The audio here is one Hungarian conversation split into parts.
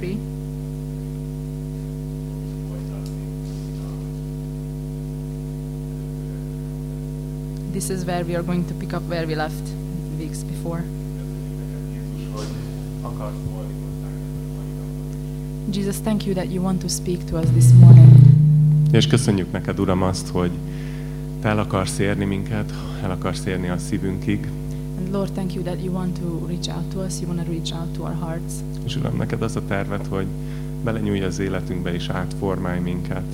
Free. This is where we are going to pick up where we left weeks before. Jesus, thank you that you want to speak to us this morning. És köszönjük neked, Uram, azt, hogy te el akarsz érni minket, el akarsz érni a szívünkig. And Lord, thank you that you want to reach out to us, you want to reach out to our hearts. És Uram, neked az a terved, hogy belenyúlj az életünkbe és átformálj minket.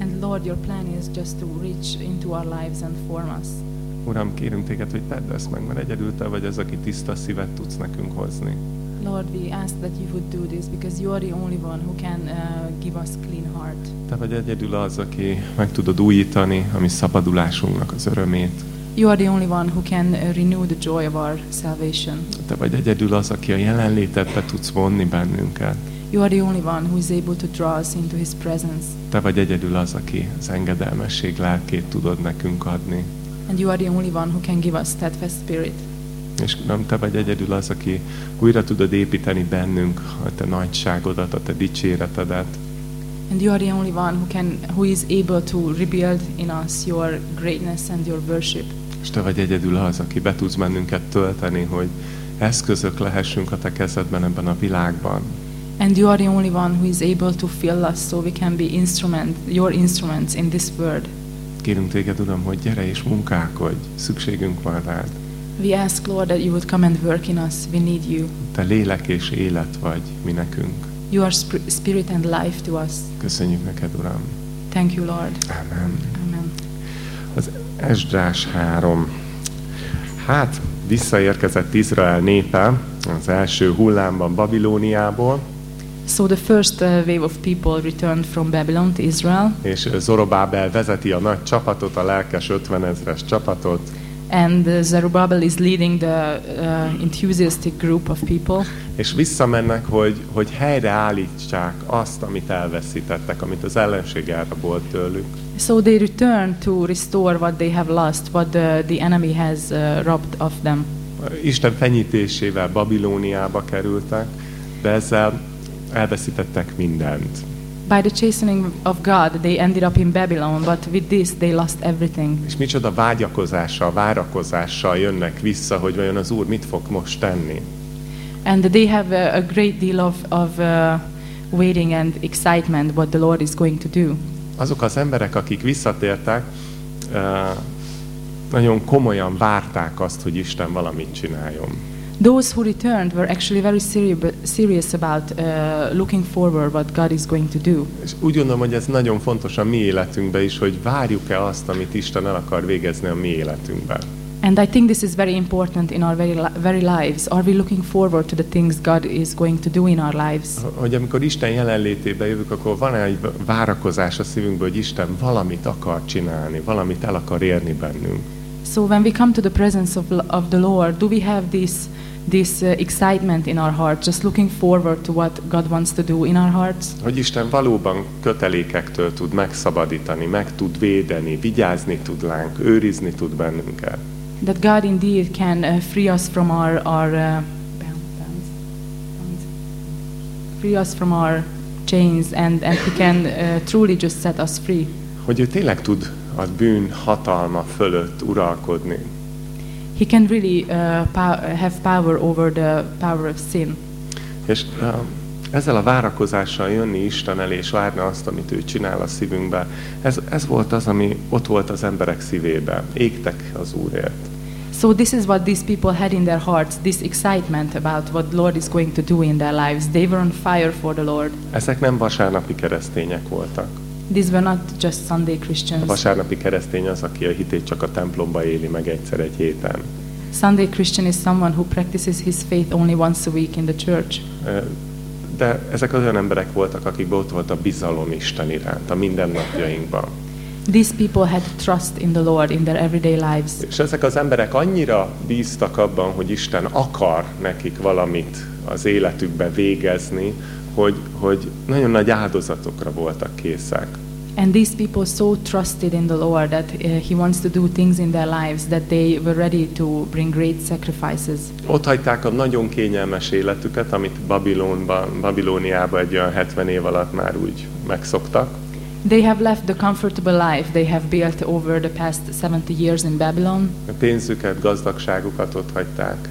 And Lord, your plan is just to reach into our lives and form us. Uram, kérünk téged, hogy tedd ezt meg, mert egyedül te vagy az, aki tiszta szívet tudsz nekünk hozni. Lord, we ask that you would do this because you are the only one who can uh, give us clean heart. Te vagy egyedül az, aki meg tudod újítani a mi szabadulásunknak az örömét. You are the only one who can uh, renew the joy of our salvation. Te vagy egyedül az, aki a jelenlétedbe tudsz vonni bennünket. You are the only one who is able to draw us into his presence. Te vagy egyedül az, aki az engedelmesség lelkét tudod nekünk adni. And you are the only one who can give us steadfast spirit. És nem te vagy egyedül az, aki újra tudod építeni bennünk a te nagyságodat, a te dicséretedet. And you are the only one who can who is able to rebuild in us your greatness and your worship. És te vagy egyedül az, aki be tudsz bennünket tölteni, hogy eszközök lehessünk a te kezedben ebben a világban. And you are the only one who is able to fill us so we can be instrument your instruments in this world. Kérünk téged, Uram, hogy gyere és munkálkodj, szükségünk van rád. We ask, Lord, that you would come and work in us. We need you. Te lélek és élet vagy mi nekünk. You are sp- spirit and life to us. Köszönjük neked, Uram. Thank you, Lord. Amen. Esdrás 3. Hát, visszaérkezett Izrael népe az első hullámban Babilóniából, So the first uh, wave of people returned from Babylon to Israel, és Zorobábel vezeti a nagy csapatot, a lelkes 50 ezres csapatot, and uh, Zerubbabel is leading the uh, enthusiastic group of people. és visszamennek, hogy, hogy helyreállítsák azt, amit elveszítettek, amit az ellenség elrabolt tőlük. So they return to restore what they have lost, what the, the enemy has uh, robbed of them. Isten fenyítésével Babilóniába kerültek, de ezzel elveszítettek mindent. By the chastening of God, they ended up in Babylon, but with this, they lost everything. És micsoda vágyakozással, várakozással jönnek vissza, hogy vajon az Úr mit fog most tenni. And they have a, a great deal of, of uh, waiting and excitement what the Lord is going to do. Azok az emberek, akik visszatértek, nagyon komolyan várták azt, hogy Isten valamit csináljon. Those who returned were actually very seri- serious about uh, looking forward what God is going to do. És úgy gondolom, hogy ez nagyon fontos a mi életünkben is, hogy várjuk-e azt, amit Isten el akar végezni a mi életünkben. And I think this is very important in our very, very lives. Are we looking forward to the things God is going to do in our lives? Hogy amikor Isten jelenlétébe jövünk, akkor van egy várakozás a szívünkből, hogy Isten valamit akar csinálni, valamit el akar érni bennünk. So when we come to the presence of, of the Lord, do we have this this uh, excitement in our heart, just looking forward to what God wants to do in our hearts? Hogy Isten valóban kötelékektől tud megszabadítani, meg tud védeni, vigyázni tud ránk, őrizni tud bennünket. That God indeed can uh, free us from our our uh, free us from our chains, and and He can uh, truly just set us free. Hogy ő tényleg tud a bűn hatalma fölött uralkodni. He can really uh, pow- have power over the power of sin. És uh, ezzel a várakozással jönni Isten elé, és várni azt, amit ő csinál a szívünkbe, ez, ez volt az, ami ott volt az emberek szívében. Égtek az Úrért. So this is what these people had in their hearts, this excitement about what the Lord is going to do in their lives. They were on fire for the Lord. Ezek nem vasárnapi keresztények voltak. These were not just Sunday A Christians. vasárnapi keresztény az, aki a hitét csak a templomba éli meg egyszer egy héten. Sunday Christian is someone who practices his faith only once a week in the church. Ö, De ezek az olyan emberek voltak, akikben ott volt a bizalom Isten iránt, a mindennapjainkban. These people had trust in the Lord in their everyday lives. És ezek az emberek annyira bíztak abban, hogy Isten akar nekik valamit az életükbe végezni, hogy, hogy nagyon nagy áldozatokra voltak készek. And these people so trusted in the Lord that uh, He wants to do things in their lives that they were ready to bring great sacrifices. Ott hagyták a nagyon kényelmes életüket, amit Babilonban, Babilóniában egy olyan 70 év alatt már úgy megszoktak. They have left the comfortable life they have built over the past 70 years in Babylon. A pénzüket, gazdagságukat ott hagyták.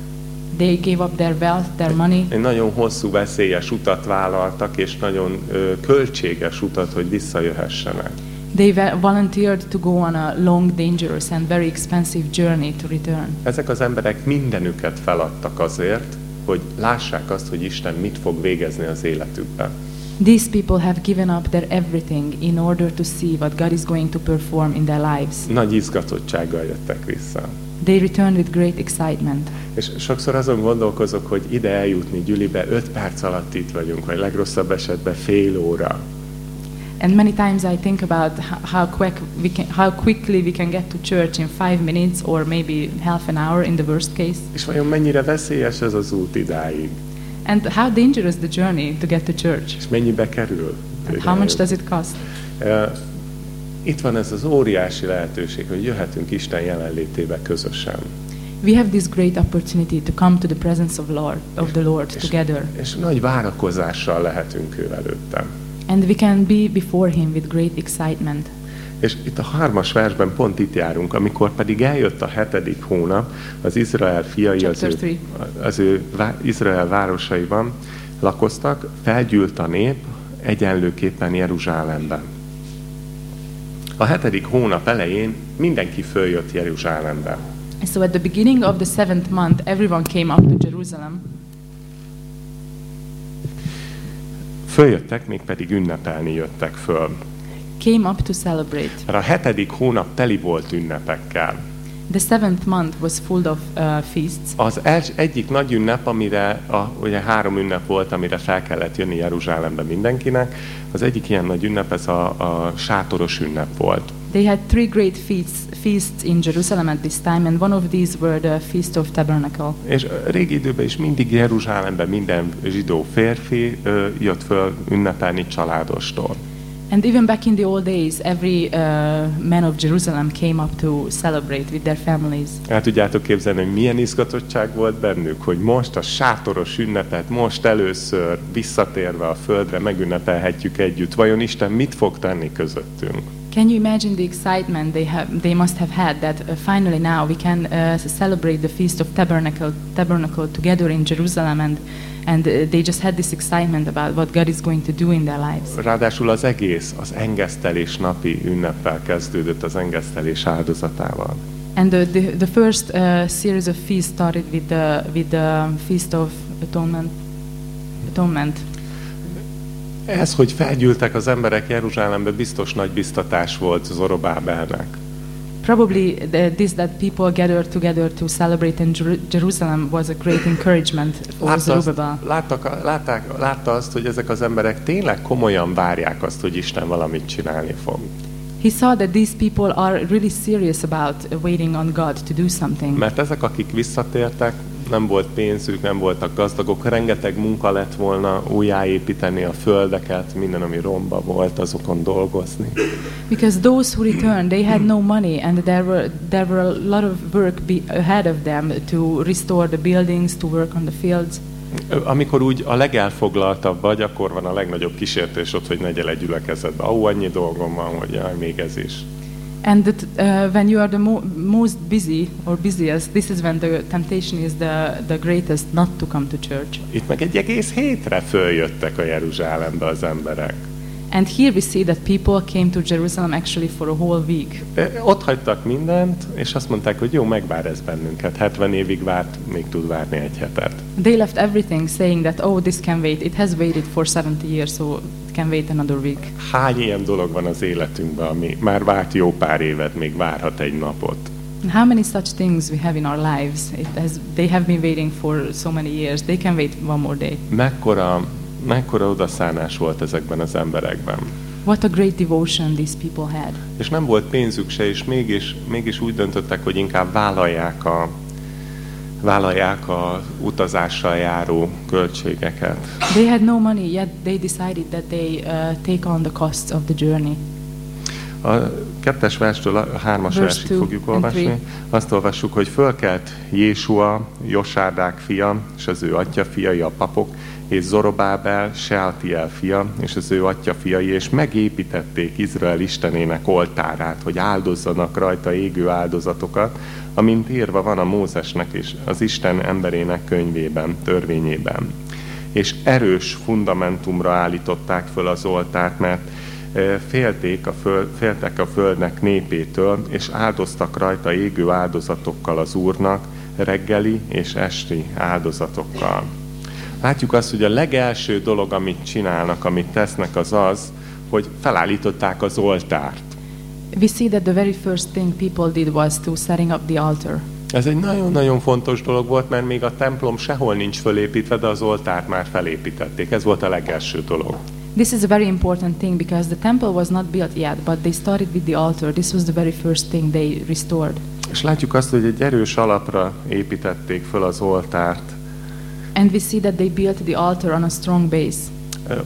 They gave up their wealth, their money. Egy nagyon hosszú, veszélyes utat vállaltak, és nagyon ö, költséges utat, hogy visszajöhessenek. They volunteered to go on a long, dangerous, and very expensive journey to return. Ezek az emberek mindenüket feladtak azért, hogy lássák azt, hogy Isten mit fog végezni az életükben. These people have given up their everything in order to see what God is going to perform in their lives. Nagy izgatottsággal jöttek vissza. They returned with great excitement. És sokszor azon gondolkozok, hogy ide eljutni Gyülibe, öt perc alatt itt vagyunk, vagy legrosszabb esetben fél óra. And many times I think about ho- how quick we can, how quickly we can get to church in five minutes or maybe half an hour in the worst case. És vajon mennyire veszélyes ez az út idáig? And how dangerous the journey to get to church. És mennyibe kerül? And how much does it cost? Eh, Itt van ez az óriási lehetőség, hogy jöhetünk Isten jelenlétébe közösen. We have this great opportunity to come to the presence of Lord of the Lord És, together, és nagy várakozással lehetünk ő előttem. and we can be before Him with great excitement. És itt a hármas versben pont itt járunk, amikor pedig eljött a hetedik hónap, az Izrael fiai az ő, three. az ő Izrael városaiban lakoztak, felgyűlt a nép egyenlőképpen Jeruzsálemben. A hetedik hónap elején mindenki följött Jeruzsálembe. So at the beginning of the seventh month, everyone came up to Jerusalem. Följöttek, még pedig ünnepelni jöttek föl. Came up to celebrate. Mert a hetedik hónap teli volt ünnepekkel. The seventh month was full of uh, feasts. Az els, egyik nagy ünnep, amire, a, ugye három ünnep volt, amire fel kellett jönni Jeruzsálembe mindenkinek, az egyik ilyen nagy ünnep, ez a, a sátoros ünnep volt. They had three great feasts, feasts in Jerusalem at this time, and one of these were the Feast of Tabernacle. És régi időben is mindig Jeruzsálemben minden zsidó férfi ö, jött föl ünnepelni családostól. And even back in the old days, every uh, man of Jerusalem came up to celebrate with their families. El tudjátok képzelni, hogy milyen izgatottság volt bennük, hogy most a sátoros ünnepet, most először visszatérve a földre megünnepelhetjük együtt. Vajon Isten mit fog tenni közöttünk? Can you imagine the excitement they have? They must have had that uh, finally now we can uh, celebrate the feast of tabernacle, tabernacle together in Jerusalem, and and uh, they just had this excitement about what God is going to do in their lives. Ráadásul az egész az engesztelés napi ünneppel kezdődött, az engesztelés áldozatával. And the, the, the first uh, series of feasts started with the with the feast of atonement. Atonement. Ez, hogy felgyűltek az emberek Jeruzsálembe, biztos nagy biztatás volt Zorobábelnek. Probably the, this that people gathered together to celebrate in Jer- Jerusalem was a great encouragement for Látta, azt, Zerubbabel. láttak, látták, látta azt, hogy ezek az emberek tényleg komolyan várják azt, hogy Isten valamit csinálni fog. He saw that these people are really serious about waiting on God to do something. Mert ezek, akik visszatértek, nem volt pénzük, nem voltak gazdagok, rengeteg munka lett volna újjáépíteni a földeket, minden, ami romba volt, azokon dolgozni. Because those who returned, they had no money, and there were there were a lot of work be ahead of them to restore the buildings, to work on the fields. Amikor úgy a legelfoglaltabb vagy, akkor van a legnagyobb kísértés ott, hogy ne gyere gyülekezetbe. Ahú, annyi dolgom van, hogy jaj, még ez is. And that, uh, when you are the mo- most busy or busiest, this is when the temptation is the, the greatest not to come to church. Itt meg egy egész hétre följöttek a Jeruzsálembe az emberek. And here we see that people came to Jerusalem actually for a whole week. Ott hagytak mindent, és azt mondták, hogy jó, megvár ez bennünket. 70 évig várt, még tud várni egy hetet. They left everything saying that, oh, this can wait. It has waited for 70 years, so can wait another week. Hány ilyen dolog van az életünkben, ami már várt jó pár évet, még várhat egy napot. How many such things we have in our lives? It has, they have been waiting for so many years. They can wait one more day. Mekkora, mekkora odaszánás volt ezekben az emberekben. What a great devotion these people had. És nem volt pénzük se, és mégis, mégis úgy döntöttek, hogy inkább vállalják a, vállalják a utazással járó költségeket. They had no money, yet they decided that they uh, take on the costs of the journey. A kettes verstől a hármas Verse versig fogjuk olvasni. Azt olvassuk, hogy fölkelt Jésua, Josádák fia, és az ő atya fiai a papok, és Zorobábel, Sealtiel fia, és az ő atya fiai, és megépítették Izrael istenének oltárát, hogy áldozzanak rajta égő áldozatokat, amint írva van a Mózesnek és az Isten emberének könyvében, törvényében. És erős fundamentumra állították föl az oltárt, mert eh, félték a föld, féltek a földnek népétől, és áldoztak rajta égő áldozatokkal az Úrnak, reggeli és esti áldozatokkal. Látjuk azt, hogy a legelső dolog, amit csinálnak, amit tesznek, az az, hogy felállították az oltárt. We see that the very first thing people did was to setting up the altar. Ez egy nagyon-nagyon fontos dolog volt, mert még a templom sehol nincs fölépítve, de az oltárt már felépítették. Ez volt a legelső dolog. This is a very important thing because the temple was not built yet, but they started with the altar. This was the very first thing they restored. És látjuk azt, hogy egy erős alapra építették föl az oltárt. And we see that they built the altar on a strong base.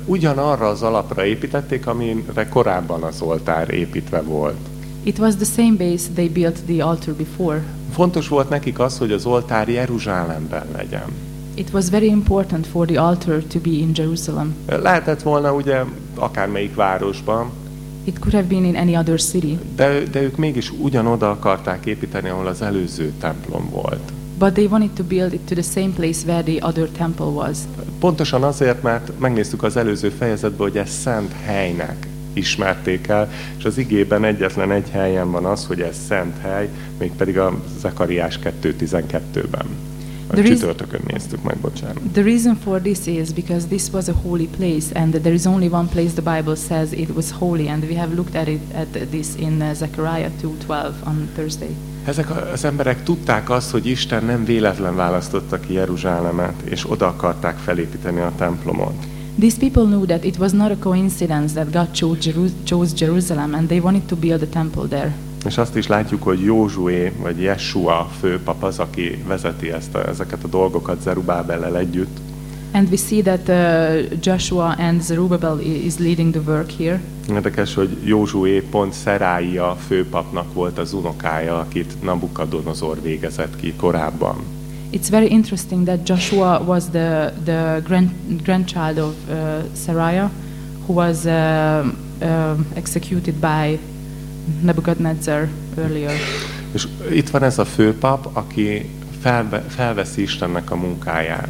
Ugyanarra az alapra építették, amire korábban az oltár építve volt. It was the same base they built the altar before. Fontos volt nekik az, hogy az oltár Jeruzsálemben legyen. It was very important for the altar to be in Jerusalem. Lehetett volna ugye akármelyik városban, It could have been in any other city, de, de ők mégis ugyanoda akarták építeni, ahol az előző templom volt. But they wanted to build it to the same place where the other temple was. Pontosan azért, mert megnéztük az előző fejezetben, hogy ezt szent helynek ismerték el, és az igében egyetlen egy helyen van az, hogy ez szent hely, mégpedig a Zakariás 2.12-ben. A csütörtökön néztük meg, bocsánat. The reason for this is because this was a holy place, and there is only one place the Bible says it was holy, and we have looked at it at this in uh, Zechariah 2:12 on Thursday. Ezek az emberek tudták azt, hogy Isten nem véletlen választotta ki Jeruzsálemet, és oda akarták felépíteni a templomot. These people knew that it was not a coincidence that God chose, Jeru- chose Jerusalem, and they wanted to build a temple there. És azt is látjuk, hogy Józsué, vagy Jesua főpap az, aki vezeti ezt a, ezeket a dolgokat Zerubábellel együtt. And we see that uh, Joshua and Zerubbabel is leading the work here. Érdekes, hogy Józsué pont Szeráia főpapnak volt az unokája, akit Nabukadonozor végezett ki korábban. It's very interesting that Joshua was the, the grand, grandchild of uh, Sariah, who was uh, uh, executed by Nebuchadnezzar earlier. És itt van ez a főpap, aki felve, felveszi Istennek a munkáját.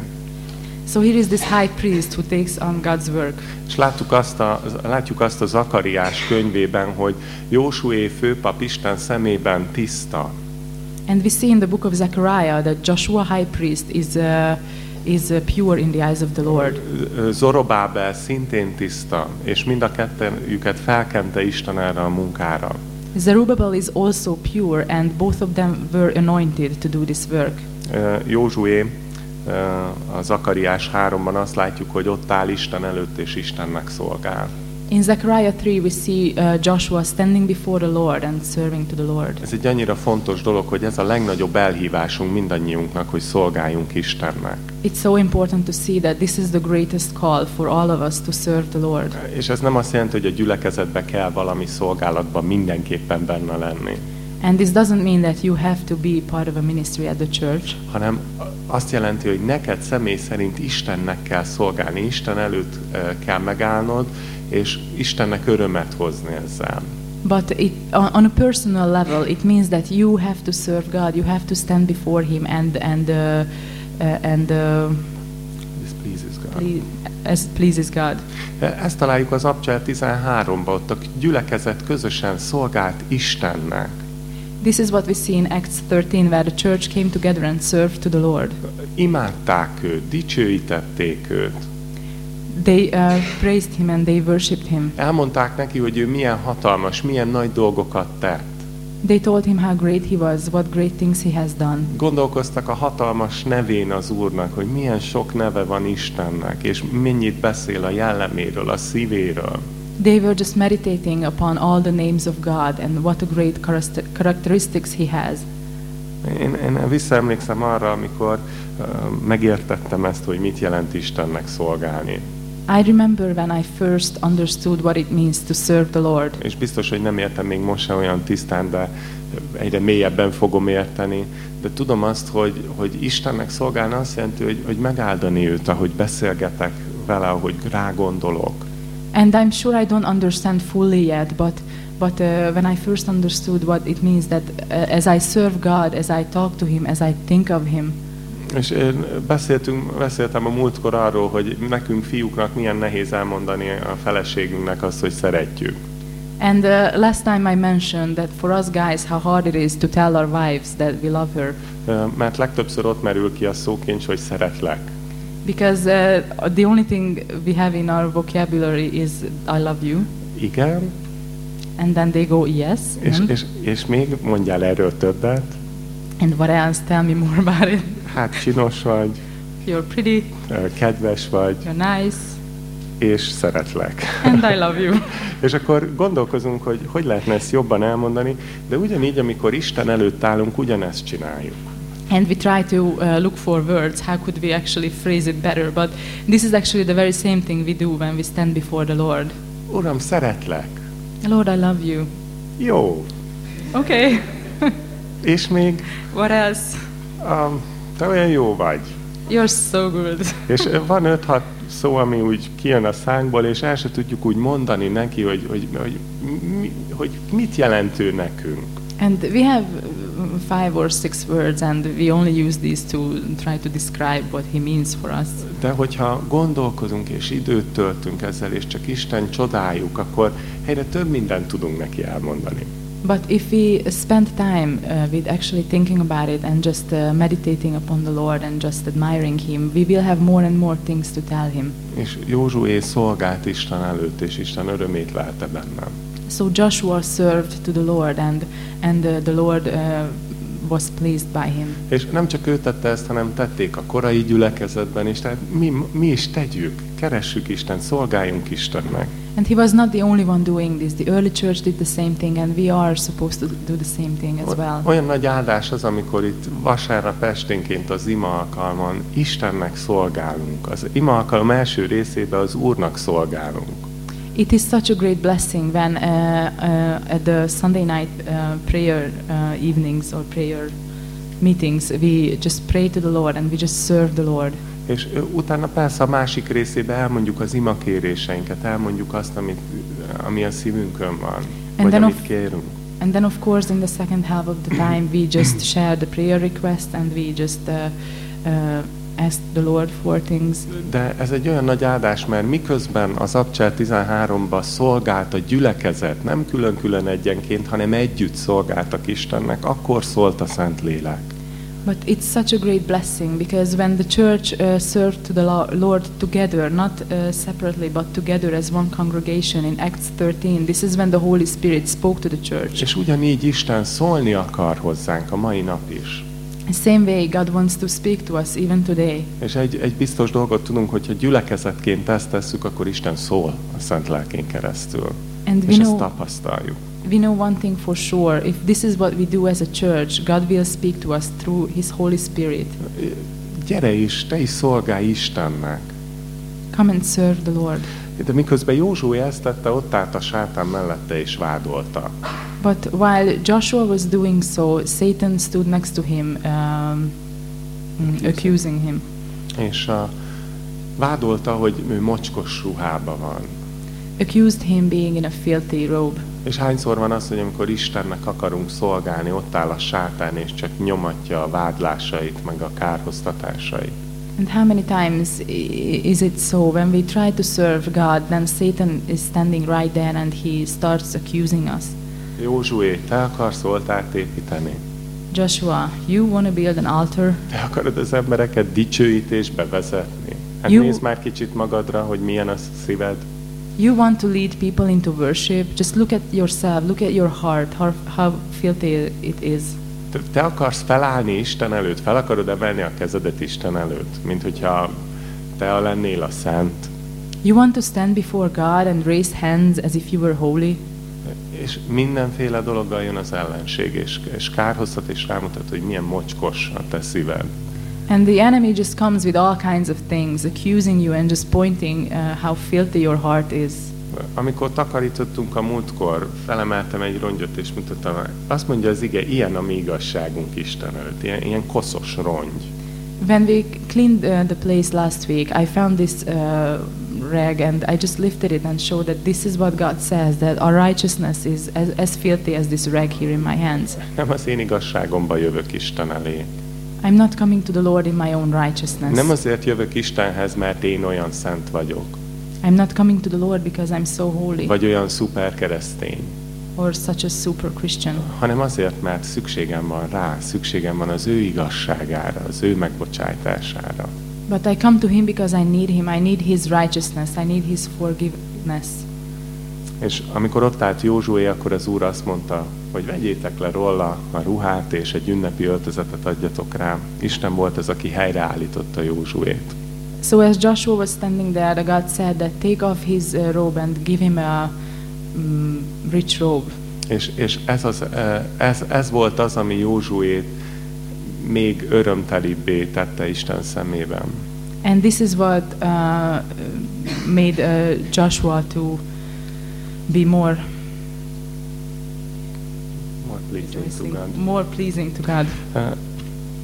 So here is this high priest who takes on God's work. És látjuk azt, a, látjuk azt a Zakariás könyvében, hogy Jósué főpap Isten szemében tiszta. And we see in the book of Zechariah that Joshua high priest is, uh, is uh, pure in the eyes of the Lord. Zorobábel szintén tiszta, és mind a kettőjüket felkente Isten erre a munkára. Zerubbabel is also pure, and both of them were anointed to do this work. Ö, Józsué ö, a Zakariás 3-ban azt látjuk, hogy ott áll Isten előtt, és Istennek szolgál. In Zechariah 3, we see uh, Joshua standing before the Lord and serving to the Lord. Ez egy annyira fontos dolog, hogy ez a legnagyobb elhívásunk mindannyiunknak, hogy szolgáljunk Istennek. It's so important to see that this is the greatest call for all of us to serve the Lord. És ez nem azt jelenti, hogy a gyülekezetbe kell valami szolgálatban mindenképpen benne lenni, And this doesn't mean that you have to be part of a ministry at the church, hanem azt jelenti, hogy neked személy szerint Istennek kell szolgálni, Isten előtt kell megállnod, és Istennek örömet hozni ezzel. but it, on, a personal level, it means that you have to serve God. You have to stand before Him and and uh, uh, and uh, This pleases God. ple- as pleases God. Ezt találjuk az Abcsel 13-ban, ott a gyülekezet közösen szolgált Istennek. This is what we see in Acts 13, where the church came together and served to the Lord. Imádták őt, dicsőítették őt. They uh, praised Him and they worshipped Him. Elmondták neki, hogy ő milyen hatalmas, milyen nagy dolgokat tett. They told Him how great He was, what great things He has done. Gondolkoztak a hatalmas nevén az Úrnak, hogy milyen sok neve van Istennek, és mennyit beszél a jelleméről, a szívéről. They were just meditating upon all the names of God and what a great character- characteristics He has. Én, én visszaemlékszem arra, amikor uh, megértettem ezt, hogy mit jelent Istennek szolgálni. I remember when I first understood what it means to serve the Lord. És biztos, hogy nem értem még most sem olyan tisztán, de egyre mélyebben fogom érteni. De tudom azt, hogy, hogy Istennek szolgálni azt jelenti, hogy, hogy megáldani őt, ahogy beszélgetek vele, ahogy rágondolok. And I'm sure I don't understand fully yet, but but uh, when I first understood what it means that uh, as I serve God, as I talk to Him, as I think of Him, És én beszéltünk, beszéltem a múltkor arról, hogy nekünk fiúknak milyen nehéz elmondani a feleségünknek azt, hogy szeretjük. and uh, last time I mentioned that for us guys, how hard it is to tell our wives that we love her, Ö, Mert legtöbbször ott merül ki a szókincs, hogy szeretlek. Because uh, the only thing we have in our vocabulary is I love you, Igen, and then they go yes, és, and, és, és még mondjál erről többet. and what else? Tell me more about it. Hát csinos vagy, You're pretty, kedves vagy, you're nice, és szeretlek. and I love you. És akkor gondolkozunk, hogy hogy lehetne ezt jobban elmondani, de ugyanígy, amikor Isten előtt állunk, ugyanezt csináljuk. And we try to uh, look for words. How could we actually phrase it better? But this is actually the very same thing we do when we stand before the Lord. Uram, szeretlek. Lord, I love you. Jó. Okay. És még what else? um, te olyan jó vagy. You're so good. És van öt-hat szó, ami úgy kijön a szánkból, és el se tudjuk úgy mondani neki, hogy, hogy, hogy, hogy mit jelent ő nekünk. And we have five or six words, and we only use these to try to describe what He means for us. De hogyha gondolkozunk és időt töltünk ezzel, és csak Isten csodáljuk, akkor helyre több mindent tudunk neki elmondani. But if we spend time uh, with actually thinking about it and just uh, meditating upon the Lord and just admiring Him, we will have more and more things to tell Him. És Józsué szolgált Isten előtt, és Isten örömét lelte bennem. So Joshua served to the Lord, and and uh, the Lord uh, was pleased by him. És nem csak ő tette ezt, hanem tették a korai gyülekezetben is, tehát mi, mi is tegyük, keressük Isten, szolgáljunk Istennek. And he was not the only one doing this. The early church did the same thing, and we are supposed to do the same thing as well. Olyan nagy áldás az, amikor itt vasárnap esténként az ima alkalman Istennek szolgálunk. Az ima alkalom első részében az Úrnak szolgálunk. It is such a great blessing when uh, uh, at the Sunday night uh, prayer uh, evenings or prayer meetings we just pray to the Lord and we just serve the Lord. És utána persze a másik részében elmondjuk az imakéréseinket, elmondjuk azt, amit, ami a szívünkön van, vagy then amit of- kérünk. And then, of course, in the second half of the time, we just share the prayer request and we just uh, uh, ask the Lord for things. De ez egy olyan nagy áldás, mert miközben az Abcsel 13-ban szolgált a gyülekezet, nem külön-külön egyenként, hanem együtt szolgáltak Istennek, akkor szólt a Szentlélek. But it's such a great blessing because when the church uh, served to the Lo- Lord together, not uh, separately, but together as one congregation in Acts 13, this is when the Holy Spirit spoke to the church. És ugyanígy Isten szólni akar hozzánk a mai nap is. The same way God wants to speak to us even today. És egy, egy biztos dolgot tudunk, hogyha gyülekezetként ezt tesszük, akkor Isten szól a Szent Lelkén keresztül. And És ezt tapasztaljuk. we know one thing for sure if this is what we do as a church, God will speak to us through His Holy Spirit. Gyere is, te is szolgálj Istennek. Come and serve the Lord. De miközben Józsué ezt tette, ott állt a sátán mellette és vádolta. But while Joshua was doing so, Satan stood next to him, um, mm, accusing him. És a, vádolta, hogy ő mocskos ruhában van. Accused him being in a filthy robe. És hányszor van az, hogy amikor Istennek akarunk szolgálni, ott áll a sátán, és csak nyomatja a vádlásait, meg a kárhoztatásait. And how many times is it so when we try to serve God, then Satan is standing right there and he starts accusing us? Józsué, te akarsz oltárt építeni? Joshua, you want to build an altar? Te akarod az embereket dicsőítésbe vezetni? Hát Jó. nézd már kicsit magadra, hogy milyen a szíved. You want to lead people into worship? Just look at yourself, look at your heart, how, how filthy it is. Te, te akarsz felállni Isten előtt, fel akarod emelni a kezedet Isten előtt, mint hogyha te lennél a szent. You want to stand before God and raise hands as if you were holy? És mindenféle dologgal jön az ellenség, és, és kárhoztat és rámutat, hogy milyen mocskos a te szíved. And the enemy just comes with all kinds of things, accusing you and just pointing uh, how filthy your heart is. Amikor takarítottunk a múltkor, felemeltem egy rongyot és mutattam, azt mondja az ige, ilyen a mi igazságunk Isten előtt, ilyen, ilyen koszos rongy. When we cleaned uh, the place last week, I found this uh, rag and I just lifted it and showed that this is what God says that our righteousness is as, as filthy as this rag here in my hands. Nem az én igazságomba jövök Isten elé. I'm not coming to the Lord in my own righteousness. Nem azért jövök Istenhez, mert én olyan szent vagyok, I'm not coming to the Lord because I'm so holy vagy olyan szuper keresztény, or such a super Christian, hanem azért, mert szükségem van rá, szükségem van az ő igazságára, az ő megbocsájtására. But I come to Him because I need Him. I need His righteousness. I need His forgiveness. És amikor ott állt Józsué, akkor az Úr azt mondta, hogy vegyétek le róla a ruhát, és egy ünnepi öltözetet adjatok rá. Isten volt az, aki helyreállította Józsuét. So as Joshua was standing there, the God said that take off his uh, robe and give him a mm, rich robe. És, és ez, az, eh, ez, ez volt az, ami Józsuét még örömtelibbé tette Isten szemében. And this is what uh, made uh, Joshua to be more More pleasing to God. more pleasing to God. Eh,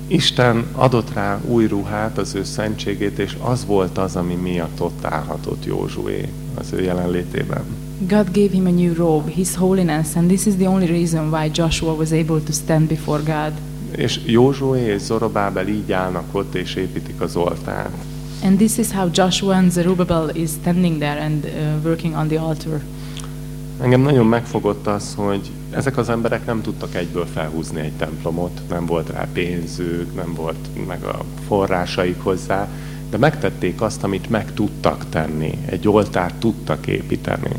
Isten adott rá új ruhát, az ő szentségét, és az volt az, ami miatt ott állhatott Józsué az ő jelenlétében. God gave him a new robe, His holiness, and this is the only reason why Joshua was able to stand before God. És Józsué és Zorobábel így állnak ott, és építik az oltárt. And this is how Joshua and Zerubbabel is standing there and uh, working on the altar. Engem nagyon megfogott az, hogy ezek az emberek nem tudtak egyből felhúzni egy templomot, nem volt rá pénzük, nem volt meg a forrásaik hozzá, de megtették azt, amit meg tudtak tenni. Egy oltárt tudtak építeni.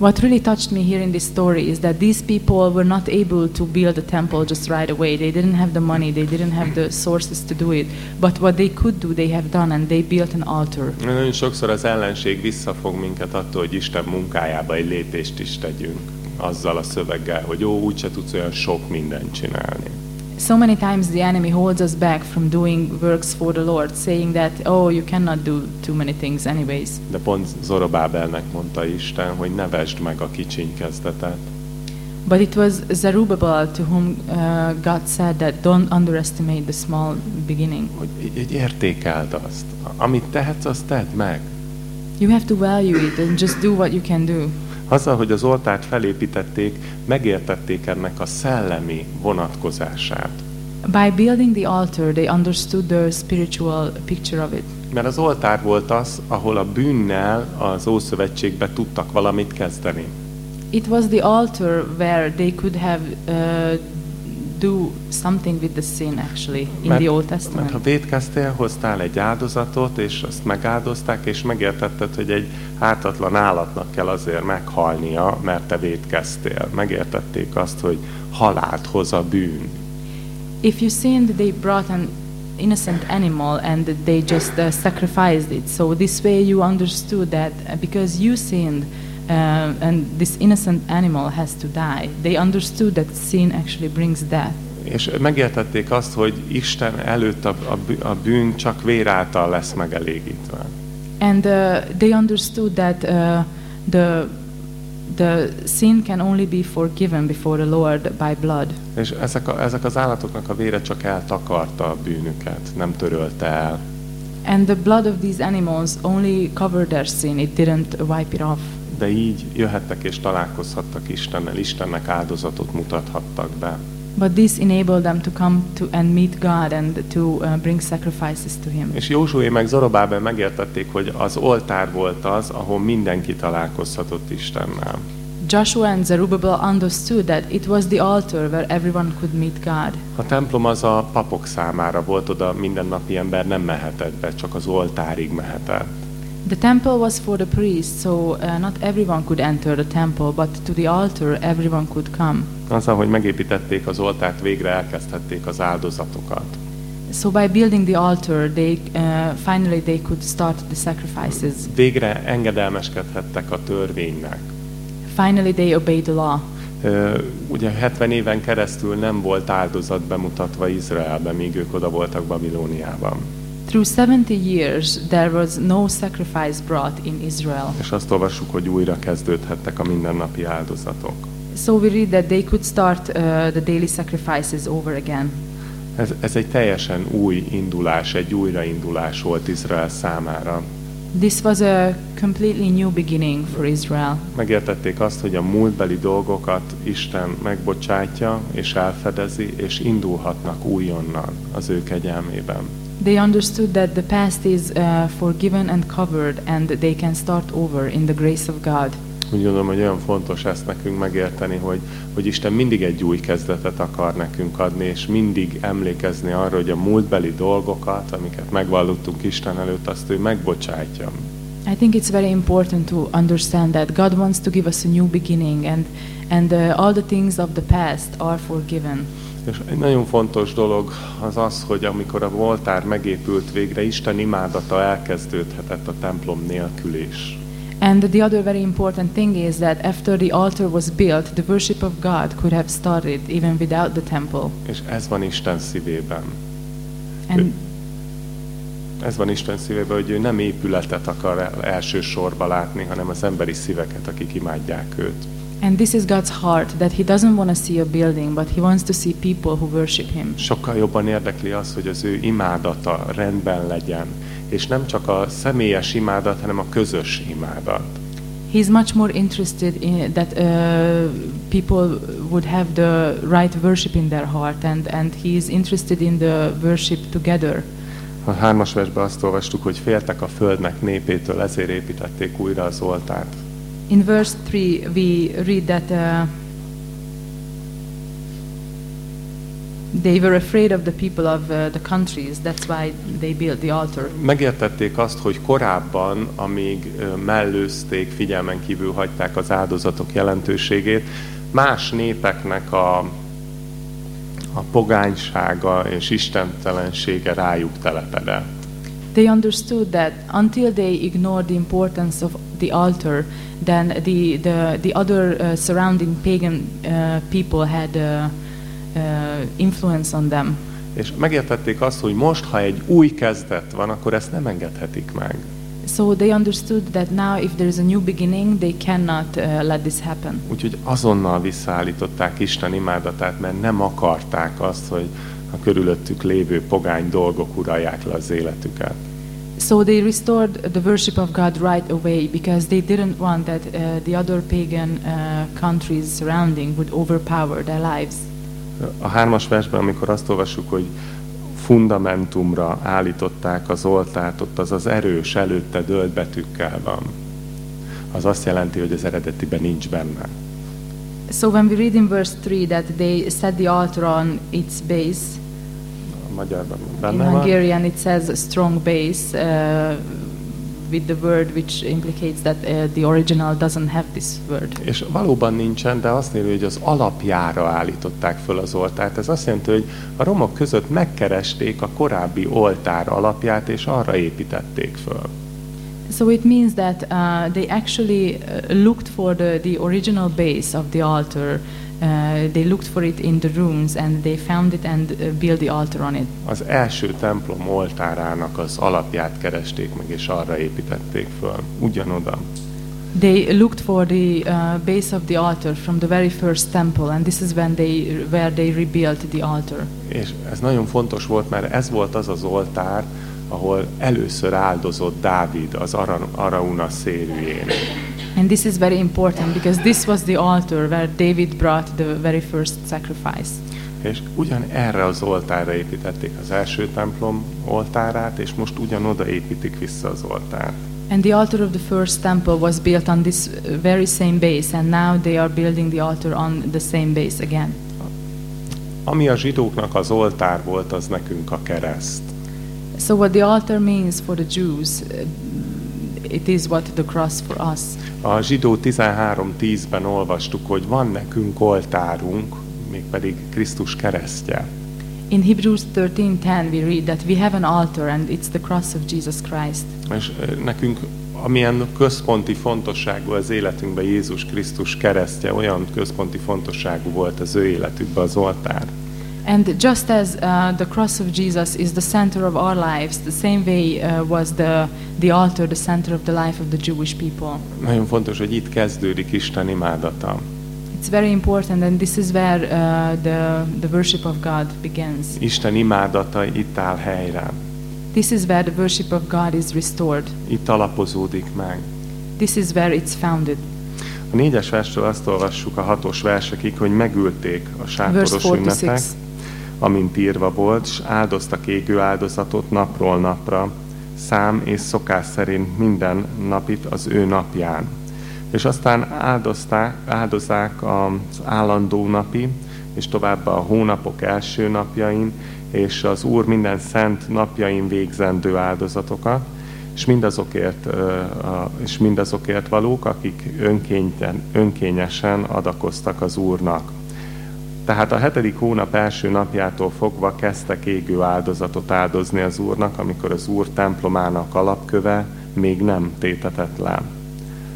What really touched me here in this story is that these people were not able to build a temple just right away. They didn't have the money, they didn't have the sources to do it. But what they could do, they have done, and they built an altar. Nagyon sokszor az ellenség visszafog minket attól, hogy Isten munkájába egy lépést is tegyünk. Azzal a szöveggel, hogy jó, úgyse tudsz olyan sok mindent csinálni. So many times the enemy holds us back from doing works for the Lord, saying that, oh, you cannot do too many things anyways. De pont Zorobábelnek mondta Isten, hogy ne vesd meg a kicsiny kezdetet. But it was Zerubbabel to whom uh, God said that don't underestimate the small beginning. Hogy így- értékeld azt. Amit tehetsz, azt tedd meg. You have to value it and just do what you can do. Azzal, hogy az oltárt felépítették, megértették ennek a szellemi vonatkozását. By building the altar, they understood the spiritual picture of it. Mert az oltár volt az, ahol a bűnnel az Ószövetségbe tudtak valamit kezdeni. It was the altar where they could have uh, do something with the sin actually in the Old mert ha Testament. védkeztél, hoztál egy áldozatot, és azt megáldozták, és megértetted, hogy egy ártatlan állatnak kell azért meghalnia, mert te védkeztél. Megértették azt, hogy halált hoz a bűn. If you sinned, they brought an innocent animal and they just uh, sacrificed it. So this way you understood that uh, because you sinned uh, and this innocent animal has to die, they understood that sin actually brings death. És megértették azt, hogy Isten előtt a, a, a bűn csak vér által lesz megelégítve. And uh, they understood that uh, the the sin can only be forgiven before the Lord by blood. És ezek, a, ezek az állatoknak a vére csak eltakarta a bűnüket, nem törölte el. And the blood of these animals only covered their sin, it didn't wipe it off. De így jöhettek és találkozhattak Istennel, Istennek áldozatot mutathattak be. But this enabled them to come to and meet God and to uh, bring sacrifices to Him. És Józsué meg Zorobábel megértették, hogy az oltár volt az, ahol mindenki találkozhatott Istennel. Joshua and Zerubbabel understood that it was the altar where everyone could meet God. A templom az a papok számára volt, oda mindennapi ember nem mehetett be, csak az oltárig mehetett. The temple was for the priests, so uh, not everyone could enter the temple, but to the altar everyone could come. Azzal, hogy megépítették az oltárt, végre elkezdhették az áldozatokat. So by building the altar, they uh, finally they could start the sacrifices. Végre engedelmeskedhettek a törvénynek. Finally, they obeyed the law. Ö, Ugye 70 éven keresztül nem volt áldozat bemutatva Izraelben, míg ők oda voltak Babilóniában. Through 70 years, there was no sacrifice brought in Israel. És azt olvassuk, hogy újra kezdődhettek a mindennapi áldozatok. So we read that they could start uh, the daily sacrifices over again. Ez, ez egy teljesen új indulás, egy újraindulás volt Izrael számára. This was a completely new beginning for Israel. Megértették azt, hogy a múltbeli dolgokat Isten megbocsátja és elfedezi, és indulhatnak újonnan az ő kegyelmében. They understood that the past is uh, forgiven and covered, and they can start over in the grace of God. Úgy gondolom, hogy olyan fontos ezt nekünk megérteni, hogy, hogy Isten mindig egy új kezdetet akar nekünk adni, és mindig emlékezni arra, hogy a múltbeli dolgokat, amiket megvallottunk Isten előtt, azt ő megbocsátja. I think it's very important to understand that God wants to give us a new beginning, and and uh, all the things of the past are forgiven. És egy nagyon fontos dolog az az, hogy amikor a voltár megépült végre, Isten imádata elkezdődhetett a templom nélkül is. And the other very important thing is that after the altar was built, the worship of God could have started even without the temple. És ez van Isten szívében. And Ez van Isten szívében, hogy ő nem épületet akar el, elsősorban látni, hanem az emberi szíveket, akik imádják őt. And this is God's heart that He doesn't want to see a building, but He wants to see people who worship Him. Sokkal jobban érdekli az, hogy az ő imádata rendben legyen, és nem csak a személyes imádat, hanem a közös imádat. He's much more interested in that uh, people would have the right worship in their heart, and and He is interested in the worship together. A hármas versben azt olvastuk, hogy féltek a földnek népétől, ezért építették újra az oltárt. In verse 3, we read that uh, they were afraid of the people of uh, the countries. That's why they built the altar. Megértették azt, hogy korábban, amíg mellőzték, figyelmen kívül hagyták az áldozatok jelentőségét, más népeknek a, a pogánysága és istentelensége rájuk telepedett. They understood that until they ignored the importance of the altar, then the, the, the other uh, surrounding pagan uh, people had uh, influence on them. És megértették azt, hogy most, ha egy új kezdet van, akkor ezt nem engedhetik meg. So they understood that now, if there is a new beginning, they cannot uh, let this happen. Úgyhogy azonnal visszaállították Isten imádatát, mert nem akarták azt, hogy a körülöttük lévő pogány dolgok uralják le az életüket. So they restored the worship of God right away because they didn't want that uh, the other pagan uh, countries surrounding would overpower their lives. A hármas versben, amikor azt olvassuk, hogy fundamentumra állították az oltárt, ott az az erős előtte dölt betűkkel van. Az azt jelenti, hogy az eredetiben nincs benne. So when we read in verse 3 that they set the altar on its base, Magyarban in benne van. Hungarian it says a strong base uh, with the word which implicates that uh, the original doesn't have this word. És valóban nincsen, de azt írja, hogy az alapjára állították föl az oltárt. Ez azt jelenti, hogy a romok között megkeresték a korábbi oltár alapját, és arra építették föl. So it means that uh, they actually uh, looked for the, the original base of the altar. Uh, they looked for it in the rooms and they found it and uh, built the altar on it. Az első templom oltárának az alapját keresték meg, és arra építették föl. Ugyanoda. They looked for the uh, base of the altar from the very first temple, and this is when they where they rebuilt the altar. És ez nagyon fontos volt, mert ez volt az az oltár, ahol először áldozott Dávid az Ara- Arauna szélüjén. And this is very important because this was the altar where David brought the very first sacrifice. És ugyan erre az oltárra építették az első templom oltárát, és most ugyanoda építik vissza az oltárt. And the altar of the first temple was built on this uh, very same base, and now they are building the altar on the same base again. Ami a zsidóknak az oltár volt, az nekünk a kereszt. So, what the altar means for the Jews, uh, it is what the cross for us. A zsidó 13.10-ben olvastuk, hogy van nekünk oltárunk, mégpedig Krisztus keresztje. In Hebrews 13:10 we read that we have an altar and it's the cross of Jesus Christ. És nekünk amilyen központi fontosságú az életünkben Jézus Krisztus keresztje, olyan központi fontosságú volt az ő életükben az oltár. And just as uh, the cross of Jesus is the center of our lives, the same way uh, was the, the altar the center of the life of the Jewish people. Nagyon fontos, hogy itt kezdődik Isten imádata. It's very important, and this is where uh, the, the worship of God begins. Isten imádata itt áll helyre. This is where the worship of God is restored. Itt alapozódik meg. This is where it's founded. A négyes verstől azt olvassuk a hatos versekig, hogy megülték a sátoros 4 to ünnepek, 6. amint írva volt, és áldoztak égő áldozatot napról napra, szám és szokás szerint minden napit az ő napján. És aztán áldozták, áldozák az állandó napi, és továbbá a hónapok első napjain, és az Úr minden szent napjain végzendő áldozatokat, és mindazokért, és mindazokért valók, akik önkényten, önkényesen adakoztak az Úrnak. Tehát a hetedik hónap első napjától fogva kezdtek égő áldozatot áldozni az Úrnak, amikor az Úr templomának alapköve még nem tétetett le.